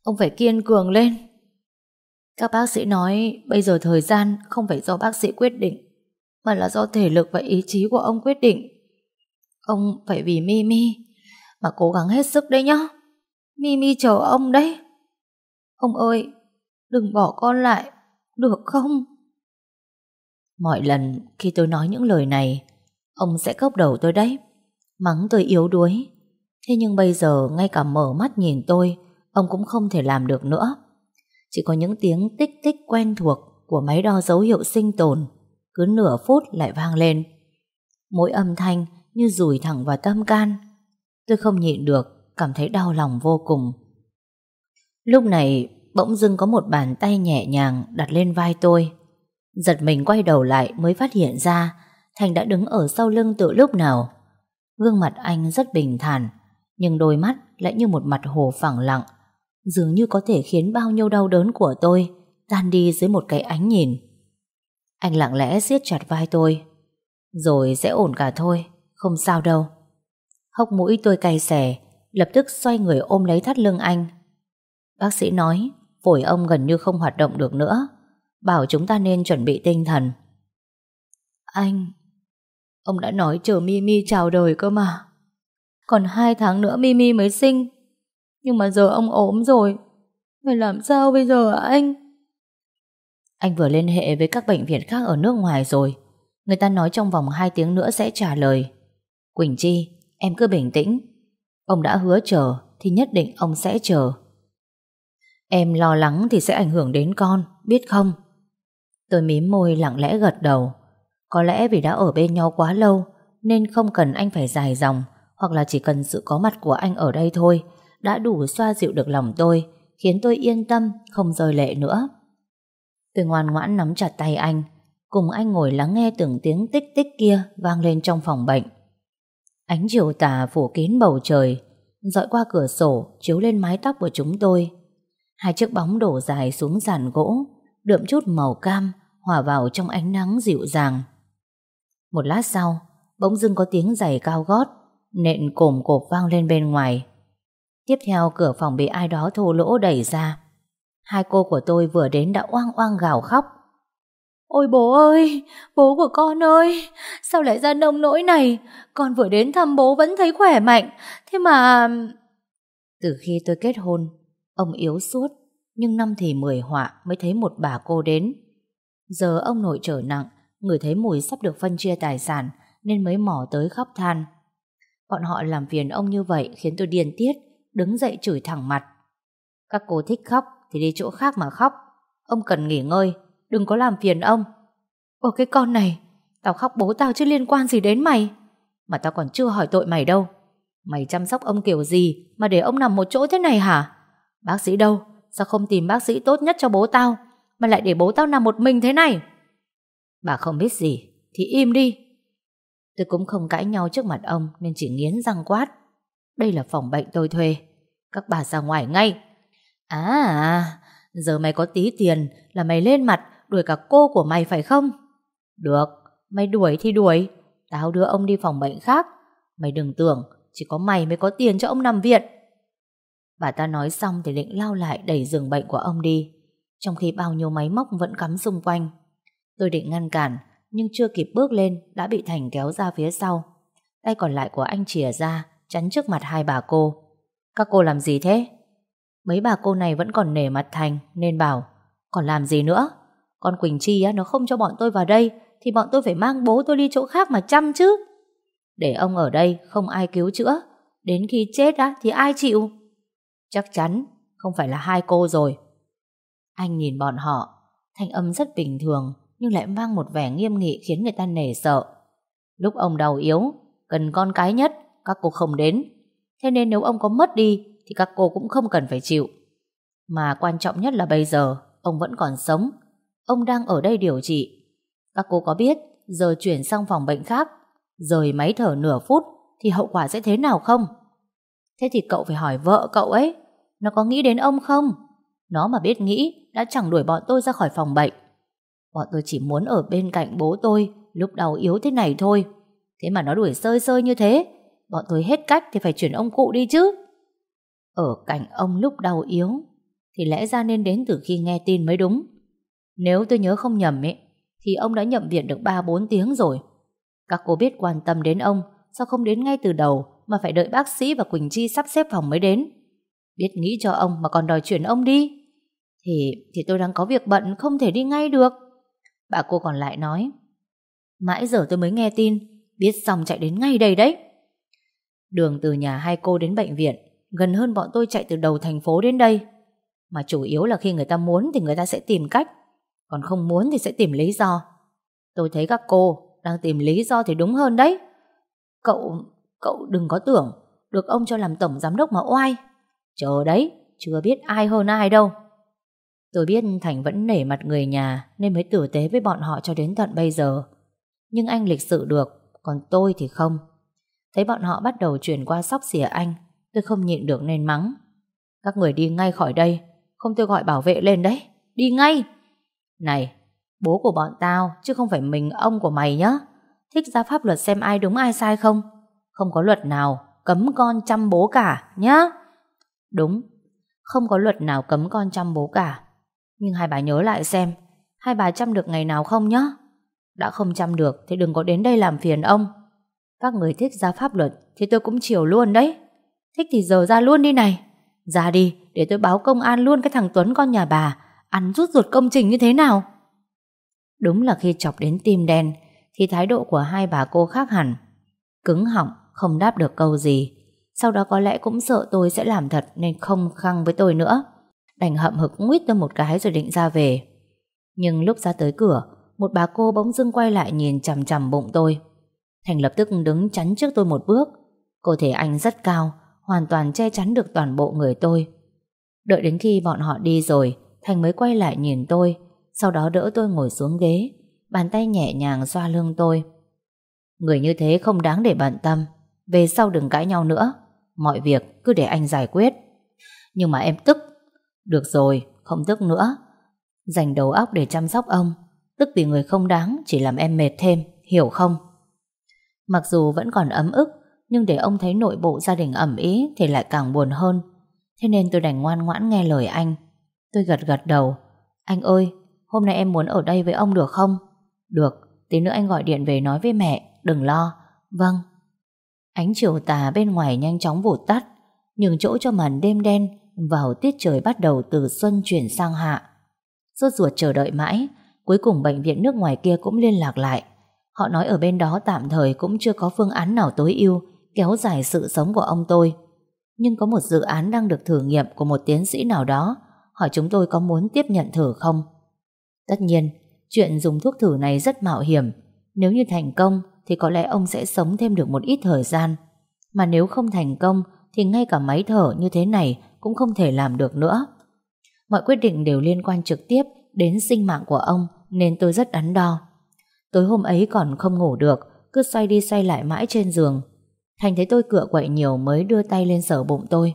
Ông phải kiên cường lên. Các bác sĩ nói, Bây giờ thời gian không phải do bác sĩ quyết định, Mà là do thể lực và ý chí của ông quyết định. Ông phải vì Mimi Mà cố gắng hết sức đấy nhá. Mimi chờ ông đấy. Ông ơi, Đừng bỏ con lại, Được không? Mọi lần khi tôi nói những lời này, Ông sẽ cốc đầu tôi đấy. Mắng tôi yếu đuối. Thế nhưng bây giờ ngay cả mở mắt nhìn tôi, Ông cũng không thể làm được nữa. Chỉ có những tiếng tích tích quen thuộc Của máy đo dấu hiệu sinh tồn, Cứ nửa phút lại vang lên. Mỗi âm thanh như rủi thẳng vào tâm can. Tôi không nhịn được, Cảm thấy đau lòng vô cùng. Lúc này, bỗng dưng có một bàn tay nhẹ nhàng đặt lên vai tôi. Giật mình quay đầu lại mới phát hiện ra, Thành đã đứng ở sau lưng từ lúc nào. Gương mặt anh rất bình thản, Nhưng đôi mắt lại như một mặt hồ phẳng lặng. Dường như có thể khiến bao nhiêu đau đớn của tôi Tan đi dưới một cái ánh nhìn. Anh lặng lẽ siết chặt vai tôi. Rồi sẽ ổn cả thôi, Không sao đâu. Hốc mũi tôi cay xẻ Lập tức xoay người ôm lấy thắt lưng anh. Bác sĩ nói, Phổi ông gần như không hoạt động được nữa, Bảo chúng ta nên chuẩn bị tinh thần. Anh Ông đã nói chờ Mimi chào đời cơ mà. Còn hai tháng nữa Mimi mới sinh. Nhưng mà giờ ông ốm rồi. Phải làm sao bây giờ hả anh? Anh vừa liên hệ với các bệnh viện khác ở nước ngoài rồi. Người ta nói trong vòng 2 tiếng nữa sẽ trả lời. Quỳnh Chi, Em cứ bình tĩnh. Ông đã hứa chờ Thì nhất định ông sẽ chờ. Em lo lắng thì sẽ ảnh hưởng đến con, Biết không? Tôi mím môi lặng lẽ gật đầu. Có lẽ vì đã ở bên nhau quá lâu, Nên không cần anh phải dài dòng, Hoặc là chỉ cần sự có mặt của anh ở đây thôi, Đã đủ xoa dịu được lòng tôi, Khiến tôi yên tâm, Không rơi lệ nữa. Tôi ngoan ngoãn nắm chặt tay anh, Cùng anh ngồi lắng nghe từng tiếng tích tích kia Vang lên trong phòng bệnh. Ánh chiều tà phủ kín bầu trời, dọi qua cửa sổ, Chiếu lên mái tóc của chúng tôi. Hai chiếc bóng đổ dài xuống sàn gỗ, Đượm chút màu cam, Hòa vào trong ánh nắng dịu dàng. Một lát sau Bỗng dưng có tiếng giày cao gót Nện cồm cộp vang lên bên ngoài Tiếp theo cửa phòng bị ai đó thô lỗ đẩy ra Hai cô của tôi vừa đến đã oang oang gào khóc Ôi bố ơi, bố của con ơi, sao lại ra nông nỗi này? Con vừa đến thăm bố vẫn thấy khỏe mạnh, thế mà... Từ khi tôi kết hôn, ông yếu suốt, nhưng năm thì mười họa mới thấy một bà cô đến. Giờ ông nội trở nặng, người thấy mùi sắp được phân chia tài sản, nên mới mò tới khóc than. Bọn họ làm phiền ông như vậy khiến tôi điên tiết, đứng dậy chửi thẳng mặt. Các cô thích khóc thì đi chỗ khác mà khóc, ông cần nghỉ ngơi, Đừng có làm phiền ông. Ô cái con này Tao khóc bố tao chứ liên quan gì đến mày? Mà tao còn chưa hỏi tội mày đâu. Mày chăm sóc ông kiểu gì Mà để ông nằm một chỗ thế này hả? Bác sĩ đâu? Sao không tìm bác sĩ tốt nhất cho bố tao Mà lại để bố tao nằm một mình thế này? Bà không biết gì Thì im đi. Tôi cũng không cãi nhau trước mặt ông Nên chỉ nghiến răng quát. Đây là phòng bệnh tôi thuê Các bà ra ngoài ngay. À Giờ mày có tí tiền là mày lên mặt Đuổi cả cô của mày phải không? Được Mày đuổi thì đuổi Tao đưa ông đi phòng bệnh khác. Mày đừng tưởng Chỉ có mày mới có tiền cho ông nằm viện. Bà ta nói xong thì định lao lại đẩy giường bệnh của ông đi, trong khi bao nhiêu máy móc vẫn cắm xung quanh. Tôi định ngăn cản, nhưng chưa kịp bước lên đã bị Thành kéo ra phía sau. Tay còn lại của anh chìa ra, chắn trước mặt hai bà cô. Các cô làm gì thế? Mấy bà cô này vẫn còn nể mặt Thành nên bảo còn làm gì nữa? Con Quỳnh Chi á, nó không cho bọn tôi vào đây thì bọn tôi phải mang bố tôi đi chỗ khác mà chăm chứ. Để ông ở đây không ai cứu chữa. Đến khi chết á, thì ai chịu? Chắc chắn không phải là hai cô rồi. Anh nhìn bọn họ, thanh âm rất bình thường nhưng lại mang một vẻ nghiêm nghị khiến người ta nể sợ. Lúc ông đau yếu, cần con cái nhất, các cô không đến. Thế nên nếu ông có mất đi thì các cô cũng không cần phải chịu. Mà quan trọng nhất là bây giờ ông vẫn còn sống. Ông đang ở đây điều trị. Các cô có biết giờ chuyển sang phòng bệnh khác, rời máy thở nửa phút thì hậu quả sẽ thế nào không? Thế thì cậu phải hỏi vợ cậu ấy, nó có nghĩ đến ông không? Nó mà biết nghĩ đã chẳng đuổi bọn tôi ra khỏi phòng bệnh. Bọn tôi chỉ muốn ở bên cạnh bố tôi lúc đầu yếu thế này thôi. Thế mà nó đuổi sơi sơi như thế, bọn tôi hết cách thì phải chuyển ông cụ đi chứ. Ở cạnh ông lúc đau yếu thì lẽ ra nên đến từ khi nghe tin mới đúng. Nếu tôi nhớ không nhầm ấy, thì ông đã nhậm viện được 3-4 tiếng rồi. Các cô biết quan tâm đến ông, sao không đến ngay từ đầu mà phải đợi bác sĩ và Quỳnh Chi sắp xếp phòng mới đến. Biết nghĩ cho ông mà còn đòi chuyển ông đi. Thì thì tôi đang có việc bận không thể đi ngay được. Bà cô còn lại nói. Mãi giờ tôi mới nghe tin, biết xong chạy đến ngay đây đấy. Đường từ nhà hai cô đến bệnh viện gần hơn bọn tôi chạy từ đầu thành phố đến đây. Mà chủ yếu là khi người ta muốn thì người ta sẽ tìm cách, còn không muốn thì sẽ tìm lý do. Tôi thấy các cô đang tìm lý do thì đúng hơn đấy. Cậu, cậu đừng có tưởng được ông cho làm tổng giám đốc mà oai. Chờ đấy, chưa biết ai hơn ai đâu. Tôi biết Thành vẫn nể mặt người nhà nên mới tử tế với bọn họ cho đến tận bây giờ. Nhưng anh lịch sự được, còn tôi thì không. Thấy bọn họ bắt đầu chuyển qua sóc xỉa anh Tôi không nhịn được nên mắng. Các người đi ngay khỏi đây Không tôi gọi bảo vệ lên đấy. Đi ngay! Này bố của bọn tao Chứ không phải mình ông của mày nhá. Thích ra pháp luật xem ai đúng ai sai không? Không có luật nào cấm con chăm bố cả nhá. Đúng Không có luật nào cấm con chăm bố cả. Nhưng hai bà nhớ lại xem, Hai bà chăm được ngày nào không nhá? Đã không chăm được Thì đừng có đến đây làm phiền ông. Các người thích ra pháp luật Thì tôi cũng chiều luôn đấy. Thích thì giờ ra luôn đi này. Ra đi, để tôi báo công an luôn cái thằng Tuấn con nhà bà. Ăn rút ruột công trình như thế nào? Đúng là khi chọc đến tim đen, Thì thái độ của hai bà cô khác hẳn. Cứng họng, Không đáp được câu gì. Sau đó có lẽ cũng sợ tôi sẽ làm thật Nên không khăng với tôi nữa. Đành hậm hực nguyết tôi một cái rồi định ra về Nhưng lúc ra tới cửa Một bà cô bỗng dưng quay lại nhìn chằm chằm bụng tôi Thành lập tức đứng chắn trước tôi một bước Cơ thể anh rất cao hoàn toàn che chắn được toàn bộ người tôi. Đợi đến khi bọn họ đi rồi, Thành mới quay lại nhìn tôi, sau đó đỡ tôi ngồi xuống ghế, bàn tay nhẹ nhàng xoa lưng tôi. Người như thế không đáng để bận tâm, về sau đừng cãi nhau nữa, mọi việc cứ để anh giải quyết. Nhưng mà em tức, được rồi, không tức nữa. Dành đầu óc để chăm sóc ông, tức vì người không đáng chỉ làm em mệt thêm, hiểu không? Mặc dù vẫn còn ấm ức, nhưng để ông thấy nội bộ gia đình ẩm ý thì lại càng buồn hơn. Thế nên tôi đành ngoan ngoãn nghe lời anh. Tôi gật gật đầu. Anh ơi, hôm nay em muốn ở đây với ông được không? Được, tí nữa anh gọi điện về nói với mẹ, đừng lo. Vâng. Ánh chiều tà bên ngoài nhanh chóng vụt tắt, nhường chỗ cho màn đêm đen vào tiết trời bắt đầu từ xuân chuyển sang hạ. Rốt ruột chờ đợi mãi, cuối cùng bệnh viện nước ngoài kia cũng liên lạc lại. Họ nói ở bên đó tạm thời cũng chưa có phương án nào tối ưu kéo dài sự sống của ông tôi. Nhưng có một dự án đang được thử nghiệm của một tiến sĩ nào đó, hỏi chúng tôi có muốn tiếp nhận thử không. Tất nhiên, chuyện dùng thuốc thử này rất mạo hiểm. Nếu như thành công thì có lẽ ông sẽ sống thêm được một ít thời gian. Mà nếu không thành công thì ngay cả máy thở như thế này cũng không thể làm được nữa. Mọi quyết định đều liên quan trực tiếp đến sinh mạng của ông nên tôi rất đắn đo. Tối hôm ấy còn không ngủ được, cứ xoay đi xoay lại mãi trên giường. Thành thấy tôi cựa quậy nhiều mới đưa tay lên sờ bụng tôi.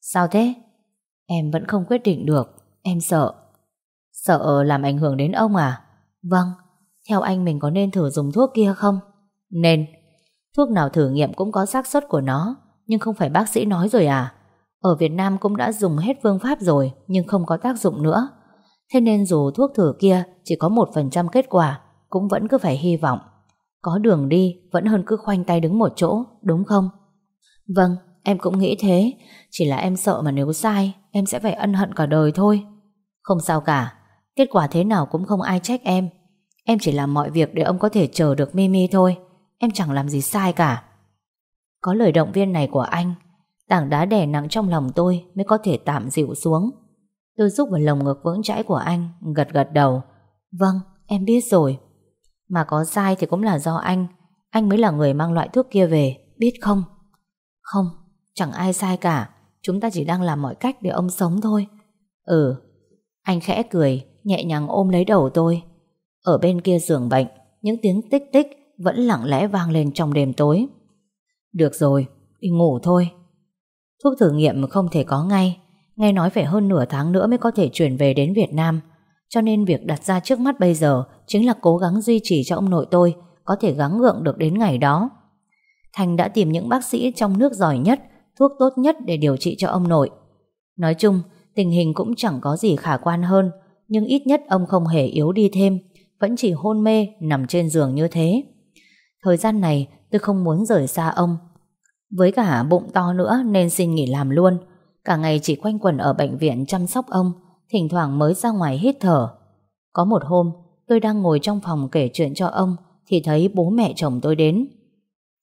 Sao thế? Em vẫn không quyết định được, em sợ. Sợ làm ảnh hưởng đến ông à? Vâng, theo anh mình có nên thử dùng thuốc kia không? Nên. Thuốc nào thử nghiệm cũng có xác suất của nó, nhưng không phải bác sĩ nói rồi à? Ở Việt Nam cũng đã dùng hết phương pháp rồi Nhưng không có tác dụng nữa. Thế nên dù thuốc thử kia chỉ có 1% kết quả Cũng vẫn cứ phải hy vọng. Có đường đi vẫn hơn cứ khoanh tay đứng một chỗ Đúng không? Vâng, em cũng nghĩ thế. Chỉ là em sợ mà nếu sai Em sẽ phải ân hận cả đời thôi. Không sao cả Kết quả thế nào cũng không ai trách em. Em chỉ làm mọi việc để ông có thể chờ được Mimi thôi. Em chẳng làm gì sai cả. Có lời động viên này của anh, Tảng đá đè nặng trong lòng tôi Mới có thể tạm dịu xuống. Tôi giúp vào lồng ngực vững chãi của anh, Gật gật đầu. Vâng em biết rồi. Mà có sai thì cũng là do anh. Anh mới là người mang loại thuốc kia về, Biết không? Không, chẳng ai sai cả. Chúng ta chỉ đang làm mọi cách để ông sống thôi. Ừ Anh khẽ cười, Nhẹ nhàng ôm lấy đầu tôi. Ở bên kia giường bệnh, Những tiếng tích tích vẫn lặng lẽ vang lên trong đêm tối. Được rồi, Đi ngủ thôi. Thuốc thử nghiệm không thể có ngay, Nghe nói phải hơn nửa tháng nữa mới có thể chuyển về đến Việt Nam. Cho nên việc đặt ra trước mắt bây giờ Chính là cố gắng duy trì cho ông nội tôi Có thể gắng gượng được đến ngày đó. Thành đã tìm những bác sĩ trong nước giỏi nhất, Thuốc tốt nhất để điều trị cho ông nội. Nói chung, Tình hình cũng chẳng có gì khả quan hơn, Nhưng ít nhất ông không hề yếu đi thêm, Vẫn chỉ hôn mê Nằm trên giường như thế. Thời gian này, tôi không muốn rời xa ông với cả bụng to nữa Nên xin nghỉ làm luôn. Cả ngày chỉ quanh quẩn ở bệnh viện chăm sóc ông, Thỉnh thoảng mới ra ngoài hít thở. Có một hôm, Tôi đang ngồi trong phòng kể chuyện cho ông Thì thấy bố mẹ chồng tôi đến.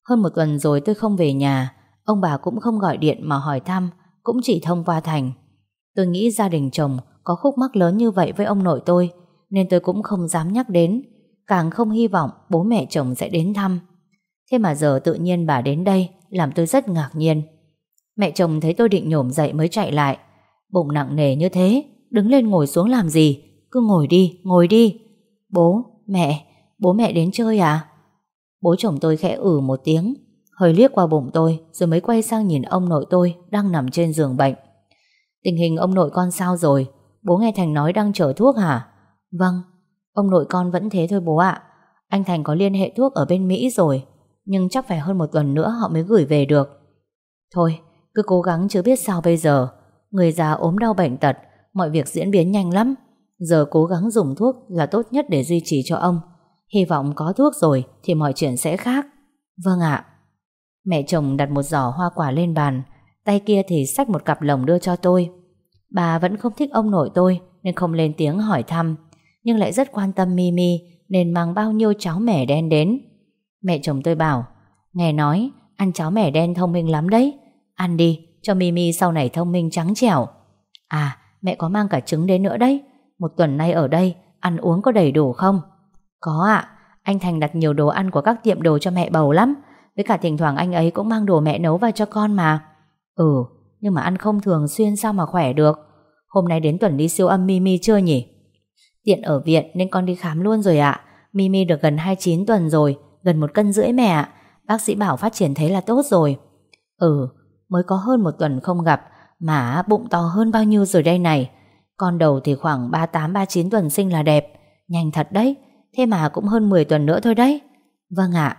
Hơn một tuần rồi tôi không về nhà, Ông bà cũng không gọi điện mà hỏi thăm, Cũng chỉ thông qua Thành. Tôi nghĩ gia đình chồng có khúc mắc lớn như vậy với ông nội tôi, Nên tôi cũng không dám nhắc đến. Càng không hy vọng bố mẹ chồng sẽ đến thăm. Thế mà giờ tự nhiên bà đến đây làm tôi rất ngạc nhiên. Mẹ chồng thấy tôi định nhổm dậy mới chạy lại. Bụng nặng nề như thế Đứng lên ngồi xuống làm gì? Cứ ngồi đi, ngồi đi. Bố, mẹ, bố mẹ đến chơi à? Bố chồng tôi khẽ ử một tiếng Hơi liếc qua bụng tôi Rồi mới quay sang nhìn ông nội tôi Đang nằm trên giường bệnh. Tình hình ông nội con sao rồi? Bố nghe Thành nói đang chở thuốc hả? Vâng, ông nội con vẫn thế thôi bố ạ. Anh Thành có liên hệ thuốc ở bên Mỹ rồi. Nhưng chắc phải hơn một tuần nữa họ mới gửi về được. Thôi, cứ cố gắng chứ biết sao bây giờ. Người già ốm đau bệnh tật, Mọi việc diễn biến nhanh lắm. Giờ cố gắng dùng thuốc là tốt nhất để duy trì cho ông. Hy vọng có thuốc rồi Thì mọi chuyện sẽ khác. Vâng ạ. Mẹ chồng đặt một giỏ hoa quả lên bàn, Tay kia thì xách một cặp lồng đưa cho tôi. Bà vẫn không thích ông nội tôi Nên không lên tiếng hỏi thăm, Nhưng lại rất quan tâm Mimi Nên mang bao nhiêu cháo mẻ đen đến. Mẹ chồng tôi bảo Nghe nói ăn cháo mẻ đen thông minh lắm đấy Ăn đi, cho Mimi sau này thông minh trắng trẻo. À, mẹ có mang cả trứng đến nữa đấy. Một tuần nay ở đây, ăn uống có đầy đủ không? Có ạ, anh Thành đặt nhiều đồ ăn của các tiệm đồ cho mẹ bầu lắm. Với cả thỉnh thoảng anh ấy cũng mang đồ mẹ nấu vào cho con mà. Ừ, nhưng mà ăn không thường xuyên sao mà khỏe được. Hôm nay đến tuần đi siêu âm Mimi chưa nhỉ? Tiện ở viện nên con đi khám luôn rồi ạ. Mimi được gần 29 tuần rồi, gần một cân rưỡi mẹ. Ạ. Bác sĩ bảo phát triển thế là tốt rồi. Ừ, Mới có hơn một tuần không gặp Mà bụng to hơn bao nhiêu rồi đây này. Con đầu thì khoảng 38-39 tuần sinh là đẹp. Nhanh thật đấy Thế mà cũng hơn 10 tuần nữa thôi đấy. Vâng ạ.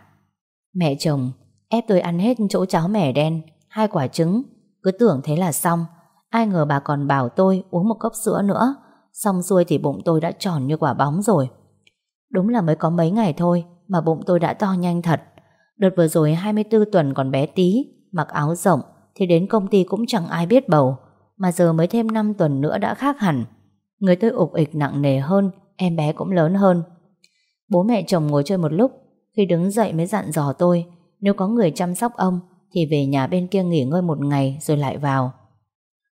Mẹ chồng ép tôi ăn hết chỗ cháo mẻ đen Hai quả trứng. Cứ tưởng thế là xong. Ai ngờ bà còn bảo tôi uống một cốc sữa nữa. Xong xuôi thì bụng tôi đã tròn như quả bóng rồi. Đúng là mới có mấy ngày thôi mà bụng tôi đã to nhanh thật. Đợt vừa rồi 24 tuần còn bé tí, Mặc áo rộng, thì đến công ty cũng chẳng ai biết bầu, Mà giờ mới thêm 5 tuần nữa đã khác hẳn. Người tôi ục ịch nặng nề hơn, Em bé cũng lớn hơn. Bố mẹ chồng ngồi chơi một lúc, Khi đứng dậy mới dặn dò tôi, Nếu có người chăm sóc ông, Thì về nhà bên kia nghỉ ngơi một ngày rồi lại vào.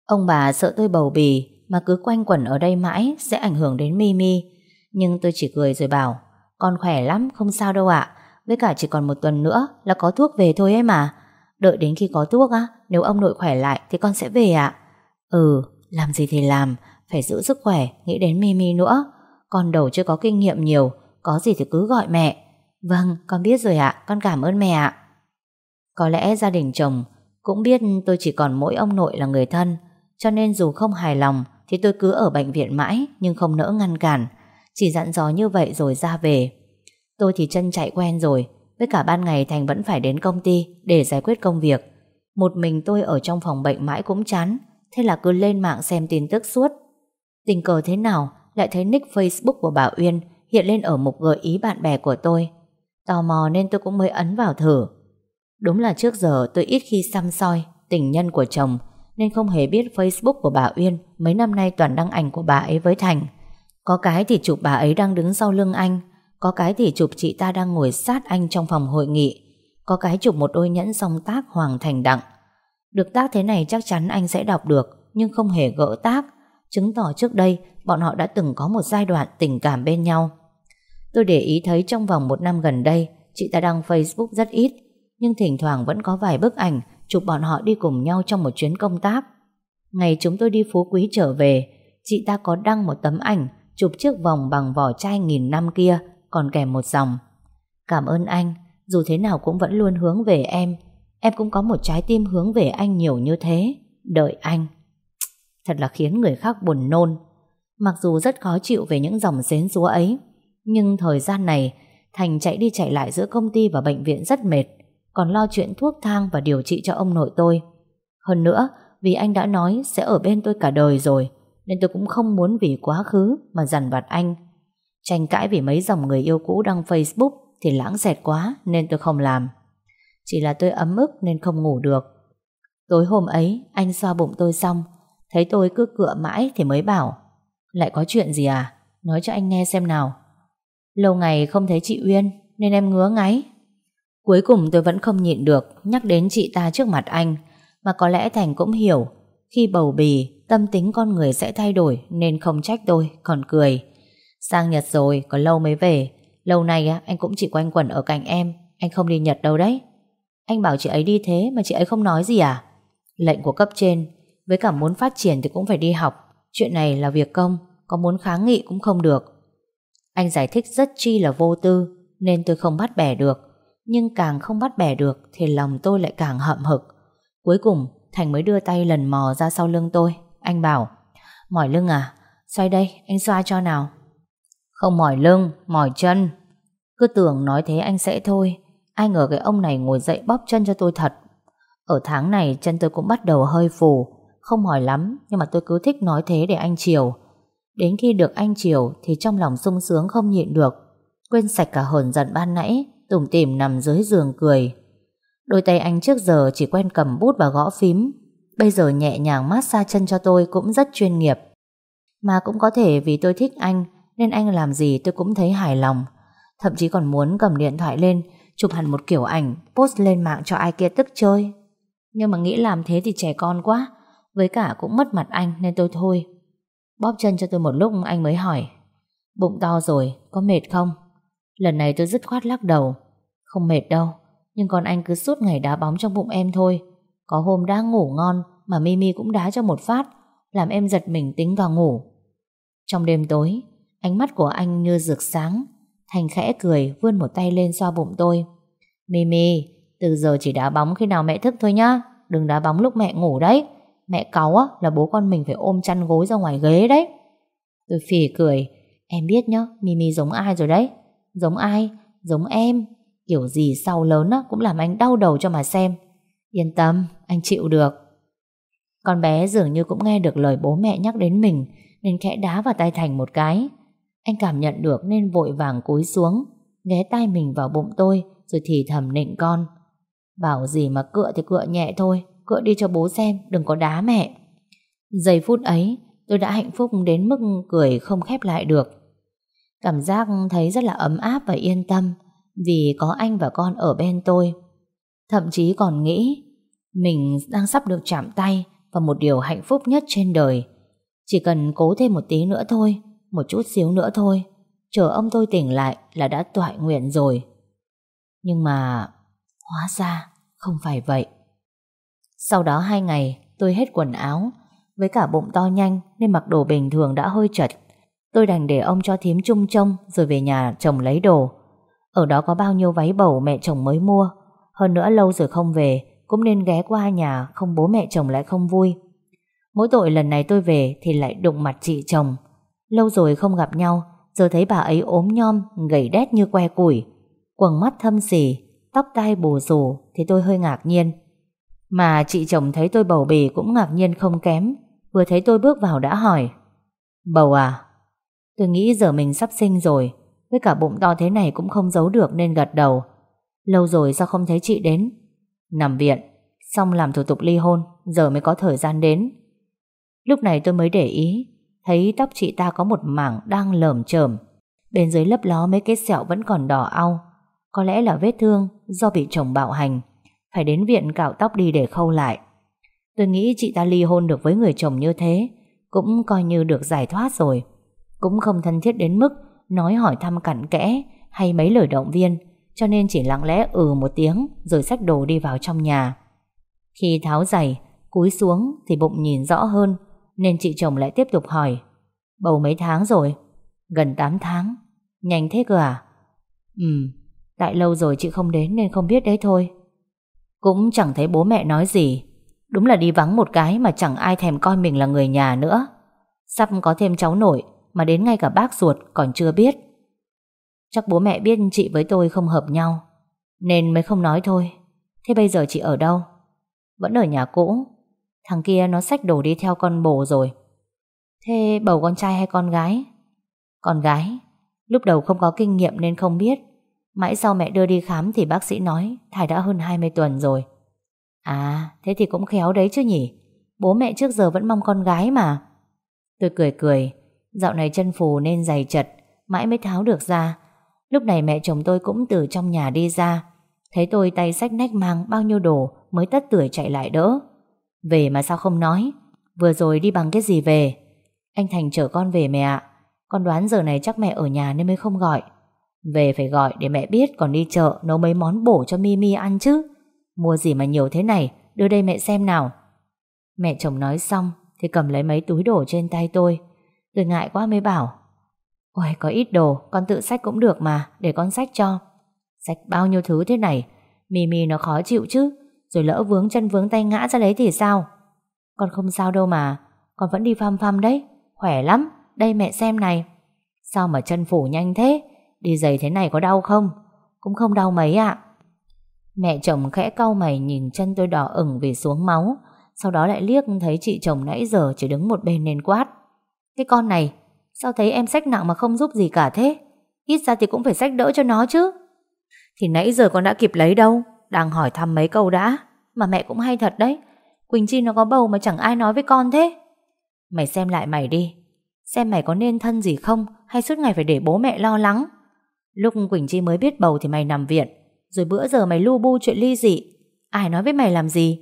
Ông bà sợ tôi bầu bì, Mà cứ quanh quẩn ở đây mãi Sẽ ảnh hưởng đến Mimi, Nhưng tôi chỉ cười rồi bảo con khỏe lắm, không sao đâu ạ. Với cả chỉ còn một tuần nữa là có thuốc về thôi ấy mà. Đợi đến khi có thuốc á, Nếu ông nội khỏe lại thì con sẽ về ạ. Ừ làm gì thì làm, Phải giữ sức khỏe, Nghĩ đến Mimi nữa. Con đầu chưa có kinh nghiệm nhiều, Có gì thì cứ gọi mẹ. Vâng con biết rồi ạ, Con cảm ơn mẹ ạ. Có lẽ gia đình chồng Cũng biết tôi chỉ còn mỗi ông nội là người thân, Cho nên dù không hài lòng Thì tôi cứ ở bệnh viện mãi Nhưng không nỡ ngăn cản. Chỉ dặn dò như vậy rồi ra về. Tôi thì chân chạy quen rồi, với cả ban ngày Thành vẫn phải đến công ty để giải quyết công việc. Một mình tôi ở trong phòng bệnh mãi cũng chán, Thế là cứ lên mạng xem tin tức suốt. Tình cờ thế nào, Lại thấy nick Facebook của bà Uyên Hiện lên ở mục gợi ý bạn bè của tôi. Tò mò nên tôi cũng mới ấn vào thử. Đúng là trước giờ tôi ít khi xăm soi Tình nhân của chồng, Nên không hề biết Facebook của bà Uyên Mấy năm nay toàn đăng ảnh của bà ấy với Thành. Có cái thì chụp bà ấy đang đứng sau lưng anh, Có cái thì chụp chị ta đang ngồi sát anh trong phòng hội nghị, Có cái chụp một đôi nhẫn song tác Hoàng Thành Đặng. Được tác thế này chắc chắn anh sẽ đọc được, Nhưng không hề gỡ tác. Chứng tỏ trước đây, bọn họ đã từng có một giai đoạn tình cảm bên nhau. Tôi để ý thấy trong vòng một năm gần đây, Chị ta đăng Facebook rất ít, Nhưng thỉnh thoảng vẫn có vài bức ảnh Chụp bọn họ đi cùng nhau trong một chuyến công tác. Ngày chúng tôi đi Phú Quý trở về, Chị ta có đăng một tấm ảnh Chụp chiếc vòng bằng vỏ chai nghìn năm kia, Còn kèm một dòng. Cảm ơn anh, Dù thế nào cũng vẫn luôn hướng về em. Em cũng có một trái tim hướng về anh nhiều như thế. Đợi anh. Thật là khiến người khác buồn nôn. Mặc dù rất khó chịu về những dòng xến xúa ấy, Nhưng thời gian này, Thành chạy đi chạy lại giữa công ty và bệnh viện rất mệt, Còn lo chuyện thuốc thang và điều trị cho ông nội tôi. Hơn nữa, Vì anh đã nói sẽ ở bên tôi cả đời rồi nên tôi cũng không muốn vì quá khứ Mà dằn vặt anh. Tranh cãi vì mấy dòng người yêu cũ đăng Facebook Thì lãng xẹt quá Nên tôi không làm. Chỉ là tôi ấm ức nên không ngủ được. Tối hôm ấy, anh xoa bụng tôi xong, Thấy tôi cứ cựa mãi thì mới bảo, Lại có chuyện gì à? Nói cho anh nghe xem nào. Lâu ngày không thấy chị Uyên, Nên em ngứa ngáy. Cuối cùng tôi vẫn không nhịn được Nhắc đến chị ta trước mặt anh, Mà có lẽ Thành cũng hiểu, Khi bầu bì Tâm tính con người sẽ thay đổi Nên không trách tôi, Còn cười. Sang Nhật rồi Còn lâu mới về. Lâu nay anh cũng chỉ quanh quẩn ở cạnh em. Anh không đi Nhật đâu đấy. Anh bảo chị ấy đi thế mà chị ấy không nói gì à? Lệnh của cấp trên, Với cả muốn phát triển thì cũng phải đi học. Chuyện này là việc công, Có muốn kháng nghị cũng không được. Anh giải thích rất chi là vô tư, Nên tôi không bắt bẻ được. Nhưng càng không bắt bẻ được Thì lòng tôi lại càng hậm hực. Cuối cùng, Thành mới đưa tay lần mò ra sau lưng tôi. Anh bảo Mỏi lưng à? Xoay đây anh xoa cho nào. Không mỏi lưng Mỏi chân. Cứ tưởng nói thế anh sẽ thôi. Ai ngờ cái ông này ngồi dậy bóp chân cho tôi thật. Ở tháng này chân tôi cũng bắt đầu hơi phù. Không mỏi lắm Nhưng mà tôi cứ thích nói thế để anh chiều. Đến khi được anh chiều thì trong lòng sung sướng không nhịn được. Quên sạch cả hờn giận ban nãy, tủm tỉm nằm dưới giường cười. Đôi tay anh trước giờ chỉ quen cầm bút và gõ phím. Bây giờ nhẹ nhàng massage chân cho tôi cũng rất chuyên nghiệp. Mà cũng có thể vì tôi thích anh nên anh làm gì tôi cũng thấy hài lòng. Thậm chí còn muốn cầm điện thoại lên chụp hẳn một kiểu ảnh post lên mạng cho ai kia tức chơi. Nhưng mà nghĩ làm thế thì trẻ con quá với cả cũng mất mặt anh nên tôi thôi. Bóp chân cho tôi một lúc anh mới hỏi Bụng to rồi, có mệt không? Lần này tôi dứt khoát lắc đầu Không mệt đâu Nhưng còn anh cứ suốt ngày đá bóng trong bụng em thôi có hôm đã ngủ ngon Mà Mimi cũng đá cho một phát, Làm em giật mình tính vào ngủ. Trong đêm tối, Ánh mắt của anh như rực sáng, Thành khẽ cười vươn một tay lên xoa bụng tôi. Mimi, Từ giờ chỉ đá bóng khi nào mẹ thức thôi nhá, Đừng đá bóng lúc mẹ ngủ đấy. Mẹ cáu á, là bố con mình phải ôm chăn gối ra ngoài ghế đấy. Tôi phì cười, Em biết nhá, Mimi giống ai rồi đấy? Giống ai? Giống em. Kiểu gì sau lớn á, cũng làm anh đau đầu cho mà xem. Yên tâm, Anh chịu được. Con bé dường như cũng nghe được lời bố mẹ nhắc đến mình, Nên khẽ đá vào tay Thành một cái. Anh cảm nhận được nên vội vàng cúi xuống, Ghé tay mình vào bụng tôi, Rồi thì thầm nịnh con. Bảo gì mà cựa thì cựa nhẹ thôi, Cựa đi cho bố xem, Đừng có đá mẹ. Giây phút ấy, tôi đã hạnh phúc đến mức cười không khép lại được. Cảm giác thấy rất là ấm áp và yên tâm, Vì có anh và con ở bên tôi. Thậm chí còn nghĩ Mình đang sắp được chạm tay Vào một điều hạnh phúc nhất trên đời. Chỉ cần cố thêm một tí nữa thôi, Một chút xíu nữa thôi, Chờ ông tôi tỉnh lại là đã toại nguyện rồi. Nhưng mà, Hóa ra không phải vậy. Sau đó hai ngày, tôi hết quần áo, Với cả bụng to nhanh Nên mặc đồ bình thường đã hơi chật. Tôi đành để ông cho thím chung trông Rồi về nhà chồng lấy đồ. Ở đó có bao nhiêu váy bầu mẹ chồng mới mua hơn nữa lâu rồi không về, Cũng nên ghé qua nhà Không bố mẹ chồng lại không vui. Mỗi tội lần này tôi về Thì lại đụng mặt chị chồng. Lâu rồi không gặp nhau, Giờ thấy bà ấy ốm nhom, Gầy đét như que củi. Quầng mắt thâm xỉ Tóc tai bù rù Thì tôi hơi ngạc nhiên. Mà chị chồng thấy tôi bầu bì cũng ngạc nhiên không kém, Vừa thấy tôi bước vào đã hỏi. Bầu à? Tôi nghĩ giờ mình sắp sinh rồi, Với cả bụng to thế này cũng không giấu được nên gật đầu. Lâu rồi sao không thấy chị đến? Nằm viện, Xong làm thủ tục ly hôn, Giờ mới có thời gian đến. Lúc này tôi mới để ý, Thấy tóc chị ta có một mảng đang lởm chởm. Bên dưới lấp ló mấy cái sẹo vẫn còn đỏ au. Có lẽ là vết thương Do bị chồng bạo hành. Phải đến viện cạo tóc đi để khâu lại. Tôi nghĩ chị ta ly hôn được với người chồng như thế, Cũng coi như được giải thoát rồi. Cũng không thân thiết đến mức Nói hỏi thăm cặn kẽ Hay mấy lời động viên. Cho nên chỉ lặng lẽ ừ một tiếng Rồi xách đồ đi vào trong nhà. Khi tháo giày, Cúi xuống thì bụng nhìn rõ hơn, Nên chị chồng lại tiếp tục hỏi, Bầu mấy tháng rồi? Gần 8 tháng. Nhanh thế cơ à? Ừ Tại lâu rồi chị không đến nên không biết đấy thôi. Cũng chẳng thấy bố mẹ nói gì. Đúng là đi vắng một cái mà chẳng ai thèm coi mình là người nhà nữa. Sắp có thêm cháu nội Mà đến ngay cả bác ruột còn chưa biết. Chắc bố mẹ biết chị với tôi không hợp nhau, Nên mới không nói thôi. Thế bây giờ chị ở đâu? Vẫn ở nhà cũ. Thằng kia nó xách đồ đi theo con bồ rồi. Thế bầu con trai hay con gái? Con gái. Lúc đầu không có kinh nghiệm nên không biết. Mãi sau mẹ đưa đi khám thì bác sĩ nói Thai đã hơn 20 tuần rồi. À thế thì cũng khéo đấy chứ nhỉ? Bố mẹ trước giờ vẫn mong con gái mà. Tôi cười cười. Dạo này chân phù nên dày chật, Mãi mới tháo được ra. Lúc này mẹ chồng tôi cũng từ trong nhà đi ra. Thấy tôi tay sách nách mang bao nhiêu đồ Mới tất tuổi chạy lại đỡ. Về mà sao không nói? Vừa rồi đi bằng cái gì về? Anh Thành chở con về mẹ ạ. Con đoán giờ này chắc mẹ ở nhà nên mới không gọi. Về phải gọi để mẹ biết Còn đi chợ nấu mấy món bổ cho Mimi ăn chứ. Mua gì mà nhiều thế này, Đưa đây mẹ xem nào. Mẹ chồng nói xong Thì cầm lấy mấy túi đồ trên tay tôi. Tôi ngại quá mới bảo Ôi có ít đồ, con tự sách cũng được mà, Để con sách cho. Sách bao nhiêu thứ thế này? Mimi nó khó chịu chứ, Rồi lỡ vướng chân vướng tay ngã ra đấy thì sao? Con không sao đâu mà, Con vẫn đi phăm phăm đấy, Khỏe lắm, Đây mẹ xem này. Sao mà chân phủ nhanh thế, Đi giày thế này có đau không? Cũng không đau mấy ạ. Mẹ chồng khẽ cau mày nhìn chân tôi đỏ ửng vì xuống máu, Sau đó lại liếc thấy chị chồng nãy giờ chỉ đứng một bên nên quát. Cái con này Sao thấy em sách nặng mà không giúp gì cả thế? Ít ra thì cũng phải sách đỡ cho nó chứ. Thì nãy giờ con đã kịp lấy đâu? Đang hỏi thăm mấy câu đã. Mà mẹ cũng hay thật đấy. Quỳnh Chi nó có bầu mà chẳng ai nói với con thế. Mày xem lại mày đi. Xem mày có nên thân gì không Hay suốt ngày phải để bố mẹ lo lắng? Lúc Quỳnh Chi mới biết bầu thì mày nằm viện. Rồi bữa giờ mày lu bu chuyện ly dị. Ai nói với mày làm gì?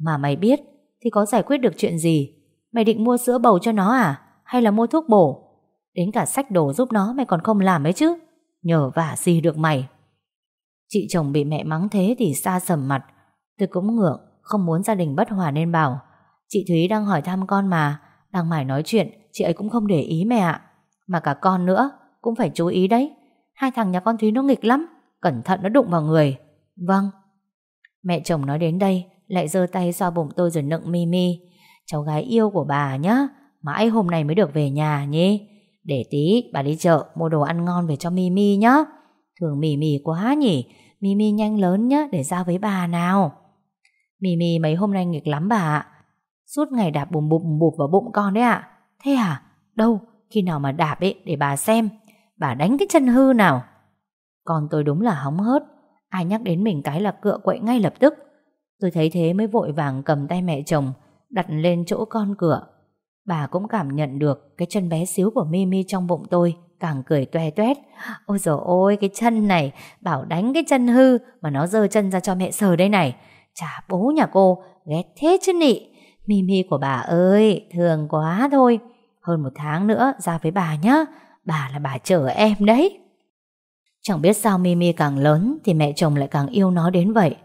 Mà mày biết Thì có giải quyết được chuyện gì? Mày định mua sữa bầu cho nó à hay là mua thuốc bổ? Đến cả sách đồ giúp nó mày còn không làm ấy chứ. Nhờ vả gì được mày? Chị chồng bị mẹ mắng thế thì xa sầm mặt. Tôi cũng ngượng, Không muốn gia đình bất hòa nên bảo, Chị Thúy đang hỏi thăm con mà, Đang mải nói chuyện, Chị ấy cũng không để ý mẹ ạ. Mà cả con nữa, Cũng phải chú ý đấy. Hai thằng nhà con Thúy nó nghịch lắm, Cẩn thận nó đụng vào người. Vâng. Mẹ chồng nói đến đây, Lại giơ tay xoa bụng tôi rồi nựng mi mi. Cháu gái yêu của bà nhá Mãi hôm nay mới được về nhà nhỉ Để tí, bà đi chợ, Mua đồ ăn ngon về cho Mimi nhá. Thường mì mì quá nhỉ. Mimi nhanh lớn nhá, để ra với bà nào. Mimi mấy hôm nay nghịch lắm bà ạ. Suốt ngày đạp bùm bụm bụp vào bụng con đấy ạ. Thế à? Đâu? Khi nào mà đạp ấy, để bà xem. Bà đánh cái chân hư nào. Con tôi đúng là hóng hớt. Ai nhắc đến mình cái là cựa quậy ngay lập tức. Tôi thấy thế mới vội vàng cầm tay mẹ chồng, Đặt lên chỗ con cửa Bà cũng cảm nhận được Cái chân bé xíu của Mimi trong bụng tôi Càng cười toe toét. Ôi dồi ôi cái chân này Bảo đánh cái chân hư Mà nó giơ chân ra cho mẹ sờ đây này. Chả bố nhà cô ghét thế chứ nị. Mimi của bà ơi Thường quá thôi. Hơn một tháng nữa ra với bà nhá. Bà là bà chở em đấy. Chẳng biết sao Mimi càng lớn thì mẹ chồng lại càng yêu nó đến vậy.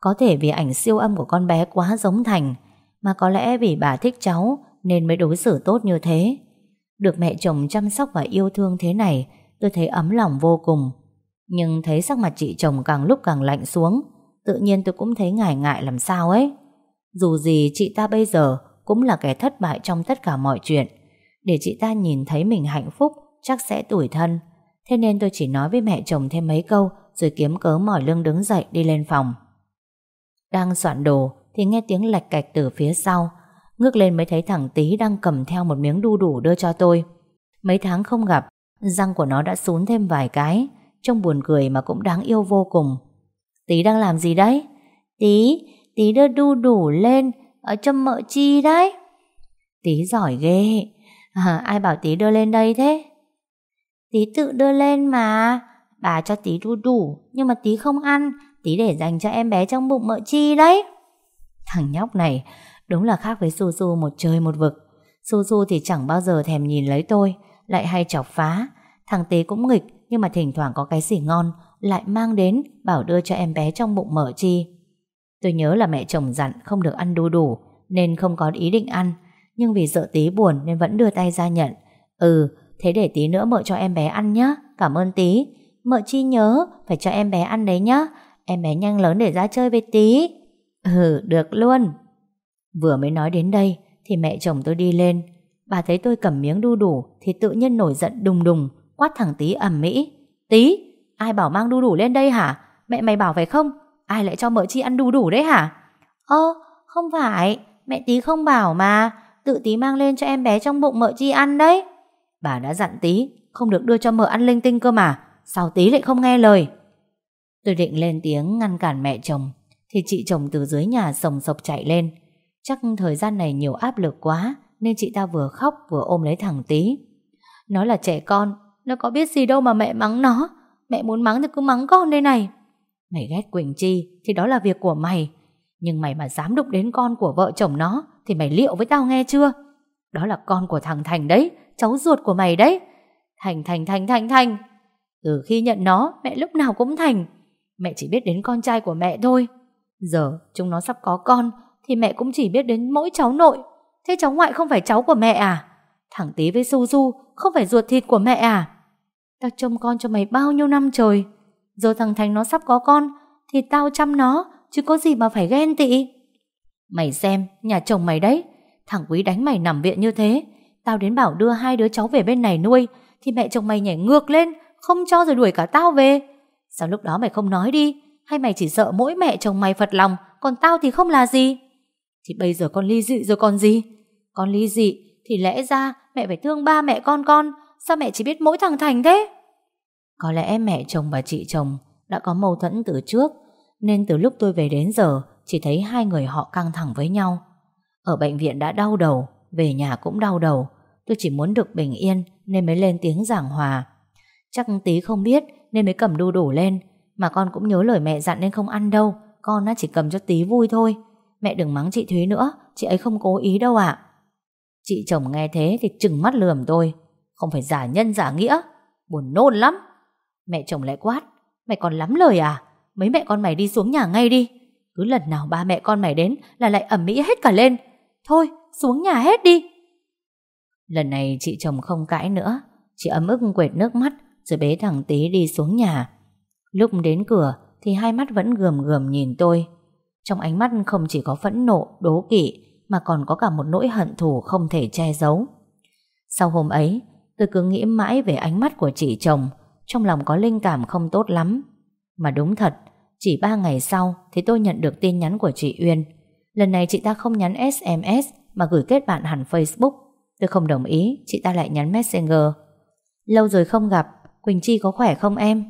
Có thể vì ảnh siêu âm của con bé quá giống Thành, mà có lẽ vì bà thích cháu nên mới đối xử tốt như thế. Được mẹ chồng chăm sóc và yêu thương thế này, tôi thấy ấm lòng vô cùng. Nhưng thấy sắc mặt chị chồng càng lúc càng lạnh xuống, tự nhiên tôi cũng thấy ngại ngại làm sao ấy. Dù gì chị ta bây giờ cũng là kẻ thất bại trong tất cả mọi chuyện. Để chị ta nhìn thấy mình hạnh phúc chắc sẽ tủi thân. Thế nên tôi chỉ nói với mẹ chồng thêm mấy câu Rồi kiếm cớ mỏi lưng đứng dậy đi lên phòng Đang soạn đồ Thì nghe tiếng lạch cạch từ phía sau Ngước lên mới thấy thằng Tý đang cầm theo một miếng đu đủ đưa cho tôi. Mấy tháng không gặp Răng của nó đã sún thêm vài cái Trông buồn cười mà cũng đáng yêu vô cùng. Tí đang làm gì đấy? Tí, tí đưa đu đủ lên ờ, Ở trong mợ chi đấy? Tí giỏi ghê. À, Ai bảo tí đưa lên đây thế? Tí tự đưa lên mà. Bà cho tí đu đủ Nhưng mà tí không ăn. Tí để dành cho em bé trong bụng mợ chi đấy. Thằng nhóc này Đúng là khác với Su Su một trời một vực. Su Su thì chẳng bao giờ thèm nhìn lấy tôi, Lại hay chọc phá. Thằng Tế cũng nghịch, Nhưng mà thỉnh thoảng có cái gì ngon, Lại mang đến, bảo đưa cho em bé trong bụng mở chi. Tôi nhớ là mẹ chồng dặn Không được ăn đu đủ, Nên không có ý định ăn. Nhưng vì sợ Tí buồn nên vẫn đưa tay ra nhận. Ừ Thế để tí nữa mợ cho em bé ăn nhé Cảm ơn tí. Mợ chi nhớ, Phải cho em bé ăn đấy nhá. Em bé nhanh lớn để ra chơi với tí. Ừ được luôn. Vừa mới nói đến đây Thì mẹ chồng tôi đi lên. Bà thấy tôi cầm miếng đu đủ Thì tự nhiên nổi giận đùng đùng, Quát thẳng tí ẩm mỹ. Tí ai bảo mang đu đủ lên đây hả? Mẹ mày bảo phải không? Ai lại cho mợ chi ăn đu đủ đấy hả? Ơ, không phải, Mẹ tí không bảo mà. Tự tí mang lên cho em bé trong bụng mợ chi ăn đấy. Bà đã dặn tí Không được đưa cho mợ ăn linh tinh cơ mà, Sao tí lại không nghe lời? Tôi định lên tiếng ngăn cản mẹ chồng Thì chị chồng từ dưới nhà sồng sộc chạy lên. Chắc thời gian này nhiều áp lực quá, Nên chị ta vừa khóc vừa ôm lấy thằng tí Nó là trẻ con, Nó có biết gì đâu mà mẹ mắng nó. Mẹ muốn mắng thì cứ mắng con đây này. Mày ghét Quỳnh Chi Thì đó là việc của mày. Nhưng mày mà dám đụng đến con của vợ chồng nó Thì mày liệu với tao nghe chưa? Đó là con của thằng Thành đấy, Cháu ruột của mày đấy. Thành Thành Thành Thành Thành. Từ khi nhận nó, mẹ lúc nào cũng Thành. Mẹ chỉ biết đến con trai của mẹ thôi. Giờ chúng nó sắp có con thì mẹ cũng chỉ biết đến mỗi cháu nội. Thế cháu ngoại không phải cháu của mẹ à? Thằng Tí với Su Su Không phải ruột thịt của mẹ à? Tao trông con cho mày bao nhiêu năm trời? Giờ thằng Thành nó sắp có con, Thì tao chăm nó, Chứ có gì mà phải ghen tị. Mày xem, nhà chồng mày đấy. Thằng Quý đánh mày nằm viện như thế. Tao đến bảo đưa hai đứa cháu về bên này nuôi, Thì mẹ chồng mày nhảy ngược lên, Không cho rồi đuổi cả tao về. Sao lúc đó mày không nói đi? Hay mày chỉ sợ mỗi mẹ chồng mày phật lòng, Còn tao thì không là gì? Thì bây giờ con ly dị rồi còn gì? Con ly dị thì lẽ ra Mẹ phải thương ba mẹ con con. Sao mẹ chỉ biết mỗi thằng Thành thế? Có lẽ mẹ chồng và chị chồng Đã có mâu thuẫn từ trước, Nên từ lúc tôi về đến giờ, Chỉ thấy hai người họ căng thẳng với nhau. Ở bệnh viện đã đau đầu, Về nhà cũng đau đầu. Tôi chỉ muốn được bình yên Nên mới lên tiếng giảng hòa. Chắc tí không biết nên mới cầm đu đủ lên, Mà con cũng nhớ lời mẹ dặn nên không ăn đâu. Con chỉ cầm cho tí vui thôi. Mẹ đừng mắng chị Thúy nữa, Chị ấy không cố ý đâu ạ. Chị chồng nghe thế thì trừng mắt lườm tôi. Không phải giả nhân giả nghĩa, Buồn nôn lắm. Mẹ chồng lại quát Mày còn lắm lời à? Mấy mẹ con mày đi xuống nhà ngay đi. Cứ lần nào ba mẹ con mày đến Là lại ẩm mỹ hết cả lên. Thôi, xuống nhà hết đi. Lần này chị chồng không cãi nữa. Chị ấm ức quệt nước mắt, Rồi bế thằng tí đi xuống nhà. Lúc đến cửa Thì hai mắt vẫn gườm gườm nhìn tôi. Trong ánh mắt không chỉ có phẫn nộ, đố kỵ Mà còn có cả một nỗi hận thù không thể che giấu. Sau hôm ấy Tôi cứ nghĩ mãi về ánh mắt của chị chồng Trong lòng có linh cảm không tốt lắm. Mà đúng thật Chỉ ba ngày sau Thì tôi nhận được tin nhắn của chị Uyên. Lần này chị ta không nhắn SMS Mà gửi kết bạn hẳn Facebook. Tôi không đồng ý Chị ta lại nhắn Messenger. Lâu rồi không gặp Quỳnh Chi có khỏe không em?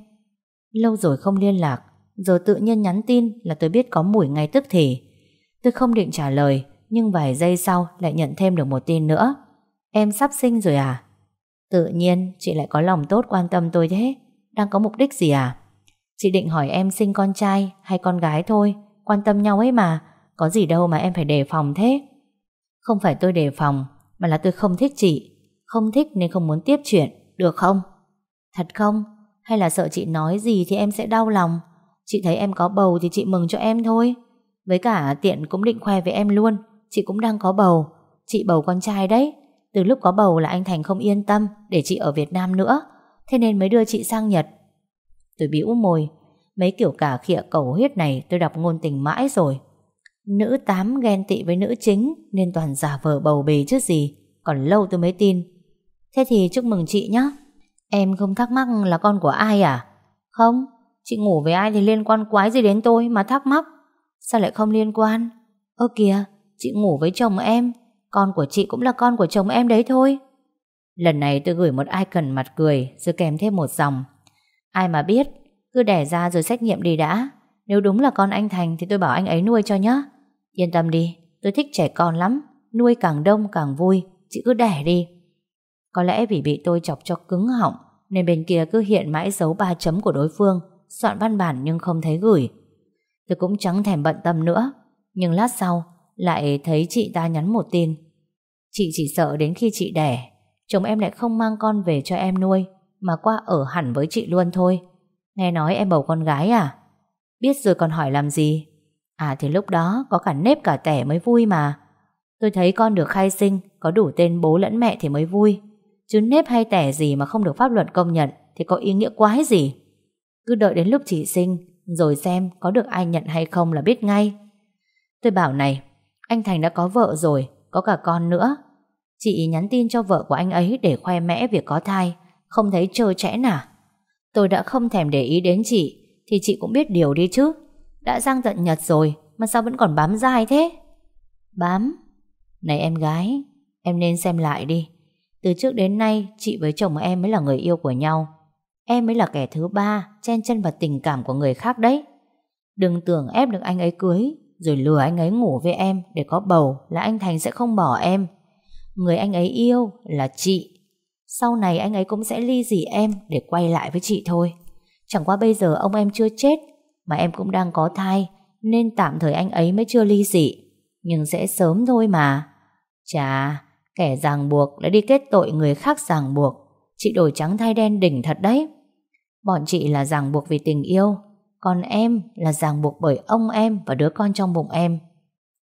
Lâu rồi không liên lạc. Giờ tự nhiên nhắn tin là tôi biết có mùi ngay tức thì. Tôi không định trả lời, Nhưng vài giây sau lại nhận thêm được một tin nữa. Em sắp sinh rồi à? Tự nhiên, chị lại có lòng tốt quan tâm tôi thế. Đang có mục đích gì à? Chị định hỏi em sinh con trai hay con gái thôi. Quan tâm nhau ấy mà. Có gì đâu mà em phải đề phòng thế. Không phải tôi đề phòng, Mà là tôi không thích chị. Không thích nên không muốn tiếp chuyện. Được không? Thật không? Hay là sợ chị nói gì thì em sẽ đau lòng? Chị thấy em có bầu thì chị mừng cho em thôi. Với cả tiện cũng định khoe với em luôn, Chị cũng đang có bầu. Chị bầu con trai đấy. Từ lúc có bầu là anh Thành không yên tâm Để chị ở Việt Nam nữa. Thế nên mới đưa chị sang Nhật. Tôi bĩu môi. Mấy kiểu cả khịa cầu huyết này tôi đọc ngôn tình mãi rồi. Nữ tám ghen tị với nữ chính Nên toàn giả vờ bầu bì chứ gì. Còn lâu tôi mới tin. Thế thì chúc mừng chị nhé Em không thắc mắc là con của ai à? Không? Chị ngủ với ai thì liên quan quái gì đến tôi mà thắc mắc Sao lại không liên quan Ơ kìa, chị ngủ với chồng em, con của chị cũng là con của chồng em đấy thôi. Lần này tôi gửi một icon mặt cười rồi kèm thêm một dòng. Ai mà biết, cứ đẻ ra rồi xét nghiệm đi đã. Nếu đúng là con anh Thành thì tôi bảo anh ấy nuôi cho nhé. Yên tâm đi, tôi thích trẻ con lắm, nuôi càng đông càng vui, chị cứ đẻ đi. Có lẽ vì bị tôi chọc cho cứng họng nên bên kia cứ hiện mãi dấu ba chấm của đối phương, soạn văn bản nhưng không thấy gửi. Tôi cũng chẳng thèm bận tâm nữa, nhưng lát sau lại thấy chị ta nhắn một tin. Chị chỉ sợ đến khi chị đẻ, chồng em lại không mang con về cho em nuôi, mà qua ở hẳn với chị luôn thôi. Nghe nói em bầu con gái à? Biết rồi còn hỏi làm gì? À thì lúc đó có cả nếp cả tẻ mới vui mà. Tôi thấy con được khai sinh, có đủ tên bố lẫn mẹ thì mới vui. Chứ nếp hay tẻ gì mà không được pháp luật công nhận thì có ý nghĩa quái gì. Cứ đợi đến lúc chị sinh, rồi xem có được ai nhận hay không là biết ngay. Tôi bảo này, anh Thành đã có vợ rồi, có cả con nữa. Chị nhắn tin cho vợ của anh ấy để khoe mẽ việc có thai, không thấy trơ trẽ à? Tôi đã không thèm để ý đến chị, thì chị cũng biết điều đi chứ. Đã sang tận Nhật rồi, mà sao vẫn còn bám dai thế? Bám? Này em gái, em nên xem lại đi. Từ trước đến nay, chị với chồng em mới là người yêu của nhau. Em mới là kẻ thứ ba, chen chân vào tình cảm của người khác đấy. Đừng tưởng ép được anh ấy cưới, rồi lừa anh ấy ngủ với em để có bầu là anh Thành sẽ không bỏ em. Người anh ấy yêu là chị. Sau này anh ấy cũng sẽ ly dị em để quay lại với chị thôi. Chẳng qua bây giờ ông em chưa chết, mà em cũng đang có thai, nên tạm thời anh ấy mới chưa ly dị. Nhưng sẽ sớm thôi mà. Chà, kẻ ràng buộc lại đi kết tội người khác ràng buộc. Chị đổi trắng thay đen đỉnh thật đấy. Bọn chị là ràng buộc vì tình yêu, còn em là ràng buộc bởi ông em và đứa con trong bụng em.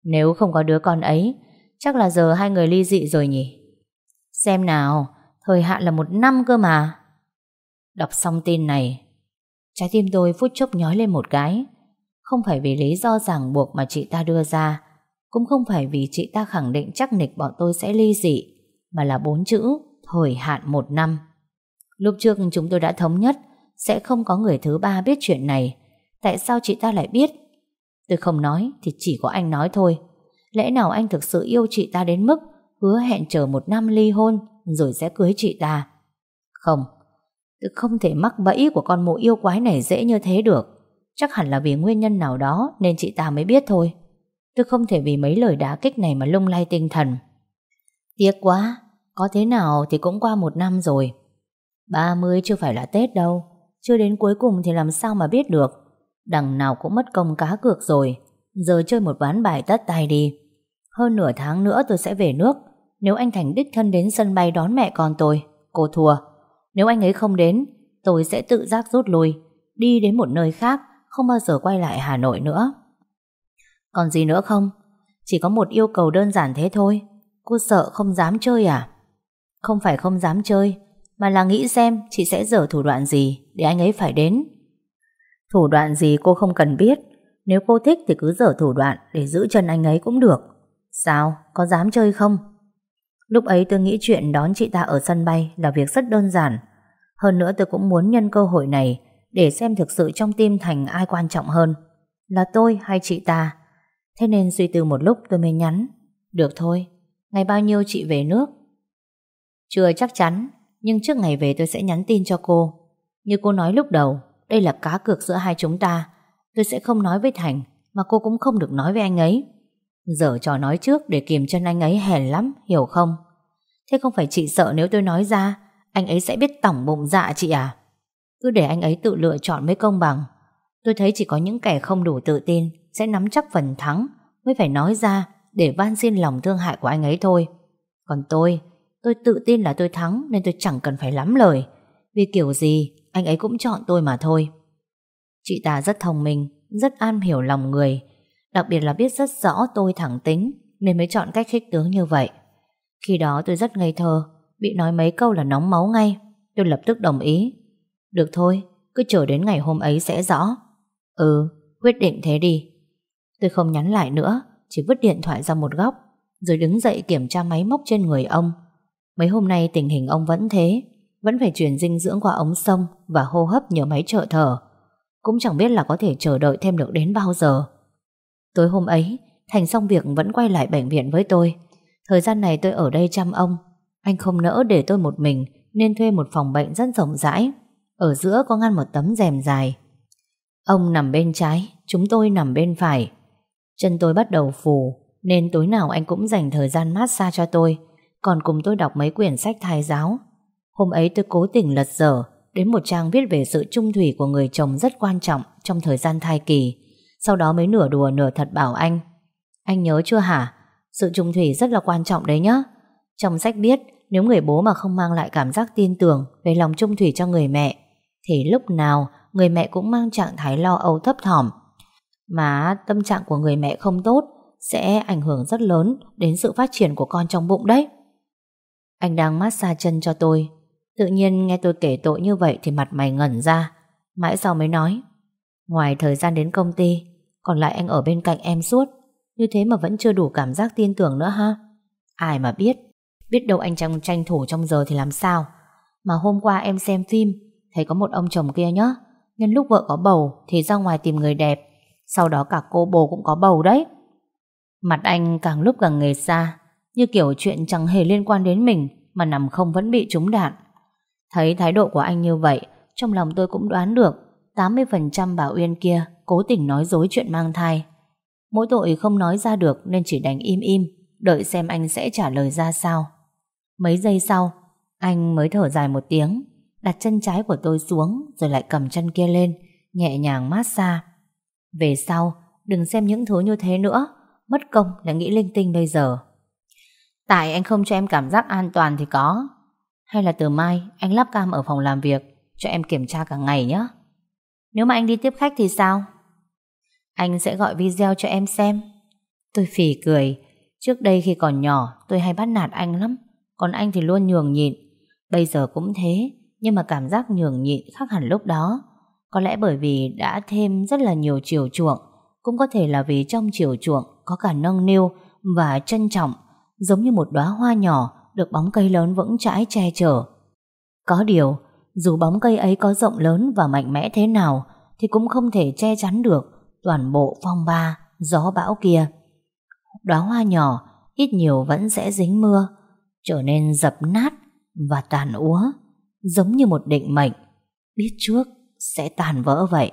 Nếu không có đứa con ấy, chắc là giờ hai người ly dị rồi nhỉ? Xem nào, thời hạn là một năm cơ mà. Đọc xong tin này, trái tim tôi phút chốc nhói lên một cái. Không phải vì lý do ràng buộc mà chị ta đưa ra, cũng không phải vì chị ta khẳng định chắc nịch bọn tôi sẽ ly dị, mà là bốn chữ thời hạn một năm. Lúc trước chúng tôi đã thống nhất sẽ không có người thứ ba biết chuyện này. Tại sao chị ta lại biết? Tôi không nói thì chỉ có anh nói thôi. Lẽ nào anh thực sự yêu chị ta đến mức hứa hẹn chờ một năm ly hôn rồi sẽ cưới chị ta? Không, tôi không thể mắc bẫy của con mụ yêu quái này dễ như thế được. Chắc hẳn là vì nguyên nhân nào đó nên chị ta mới biết thôi. Tôi không thể vì mấy lời đá kích này mà lung lay tinh thần. Tiếc quá, có thế nào thì cũng qua một năm rồi. 30 chưa phải là Tết đâu, chưa đến cuối cùng thì làm sao mà biết được. Đằng nào cũng mất công cá cược rồi, giờ chơi một ván bài tất tay đi. Hơn nửa tháng nữa tôi sẽ về nước, nếu anh Thành đích thân đến sân bay đón mẹ con tôi, cô thua. Nếu anh ấy không đến, tôi sẽ tự giác rút lui, đi đến một nơi khác, không bao giờ quay lại Hà Nội nữa. Còn gì nữa không? Chỉ có một yêu cầu đơn giản thế thôi. Cô sợ không dám chơi à? Không phải không dám chơi, mà là nghĩ xem chị sẽ dở thủ đoạn gì để anh ấy phải đến. Thủ đoạn gì cô không cần biết, nếu cô thích thì cứ dở thủ đoạn để giữ chân anh ấy cũng được. Sao, có dám chơi không? Lúc ấy tôi nghĩ chuyện đón chị ta ở sân bay là việc rất đơn giản. Hơn nữa tôi cũng muốn nhân cơ hội này để xem thực sự trong tim Thành ai quan trọng hơn. Là tôi hay chị ta? Thế nên suy tư một lúc tôi mới nhắn. Được thôi, ngày bao nhiêu chị về nước? Chưa chắc chắn, nhưng trước ngày về tôi sẽ nhắn tin cho cô. Như cô nói lúc đầu, đây là cá cược giữa hai chúng ta. Tôi sẽ không nói với Thành, mà cô cũng không được nói với anh ấy. Giờ trò nói trước để kiềm chân anh ấy hèn lắm, hiểu không? Thế không phải chị sợ nếu tôi nói ra, anh ấy sẽ biết tổng bụng dạ chị à? Cứ để anh ấy tự lựa chọn mới công bằng. Tôi thấy chỉ có những kẻ không đủ tự tin sẽ nắm chắc phần thắng mới phải nói ra để van xin lòng thương hại của anh ấy thôi. Còn tôi, tôi tự tin là tôi thắng nên tôi chẳng cần phải lắm lời. Vì kiểu gì, anh ấy cũng chọn tôi mà thôi. Chị ta rất thông minh, rất an hiểu lòng người, đặc biệt là biết rất rõ tôi thẳng tính nên mới chọn cách khích tướng như vậy. Khi đó tôi rất ngây thơ, bị nói mấy câu là nóng máu ngay. Tôi lập tức đồng ý. Được thôi, cứ chờ đến ngày hôm ấy sẽ rõ. Ừ, quyết định thế đi. Tôi không nhắn lại nữa, chỉ vứt điện thoại ra một góc, rồi đứng dậy kiểm tra máy móc trên người ông. Mấy hôm nay tình hình ông vẫn thế, vẫn phải truyền dinh dưỡng qua ống sông và hô hấp nhờ máy trợ thở. Cũng chẳng biết là có thể chờ đợi thêm được đến bao giờ. Tối hôm ấy, Thành xong việc vẫn quay lại bệnh viện với tôi. Thời gian này tôi ở đây chăm ông. Anh không nỡ để tôi một mình nên thuê một phòng bệnh rất rộng rãi. Ở giữa có ngăn một tấm rèm dài. Ông nằm bên trái, chúng tôi nằm bên phải. Chân tôi bắt đầu phù nên tối nào anh cũng dành thời gian massage cho tôi còn cùng tôi đọc mấy quyển sách thai giáo. Hôm ấy tôi cố tình lật dở đến một trang viết về sự trung thủy của người chồng rất quan trọng trong thời gian thai kỳ. Sau đó mới nửa đùa nửa thật bảo anh Anh nhớ chưa hả? Sự trung thủy rất là quan trọng đấy nhá. Trong sách biết nếu người bố mà không mang lại cảm giác tin tưởng về lòng trung thủy cho người mẹ, thì lúc nào người mẹ cũng mang trạng thái lo âu thấp thỏm. Mà tâm trạng của người mẹ không tốt sẽ ảnh hưởng rất lớn đến sự phát triển của con trong bụng đấy. Anh đang massage chân cho tôi. Tự nhiên nghe tôi kể tội như vậy thì mặt mày ngẩn ra. Mãi sau mới nói. Ngoài thời gian đến công ty, còn lại anh ở bên cạnh em suốt. Như thế mà vẫn chưa đủ cảm giác tin tưởng nữa ha. Ai mà biết. Biết đâu anh chàng tranh thủ trong giờ thì làm sao. Mà hôm qua em xem phim, thấy có một ông chồng kia nhá. Nhân lúc vợ có bầu thì ra ngoài tìm người đẹp. Sau đó cả cô bồ cũng có bầu đấy. Mặt anh càng lúc càng nghề xa như kiểu chuyện chẳng hề liên quan đến mình Mà nằm không vẫn bị trúng đạn. Thấy thái độ của anh như vậy, Trong lòng tôi cũng đoán được 80% bà Uyên kia Cố tình nói dối chuyện mang thai. Mỗi tội không nói ra được Nên chỉ đánh im im, Đợi xem anh sẽ trả lời ra sao. Mấy giây sau, Anh mới thở dài một tiếng, Đặt chân trái của tôi xuống Rồi lại cầm chân kia lên, Nhẹ nhàng massage Về sau, đừng xem những thứ như thế nữa, Mất công là nghĩ linh tinh bây giờ. Tại anh không cho em cảm giác an toàn thì có. Hay là từ mai Anh lắp cam ở phòng làm việc Cho em kiểm tra cả ngày nhé Nếu mà anh đi tiếp khách thì sao? Anh sẽ gọi video cho em xem. Tôi phỉ cười. Trước đây khi còn nhỏ Tôi hay bắt nạt anh lắm. Còn anh thì luôn nhường nhịn. Bây giờ cũng thế Nhưng mà cảm giác nhường nhịn khác hẳn lúc đó. Có lẽ bởi vì đã thêm rất là nhiều chiều chuộng Cũng có thể là vì trong chiều chuộng có cả nâng niu và trân trọng, giống như một đóa hoa nhỏ được bóng cây lớn vững chãi che chở. Có điều, dù bóng cây ấy có rộng lớn và mạnh mẽ thế nào, thì cũng không thể che chắn được toàn bộ phong ba, gió bão kia. Đóa hoa nhỏ ít nhiều vẫn sẽ dính mưa, trở nên dập nát và tàn úa, giống như một định mệnh, biết trước sẽ tàn vỡ vậy.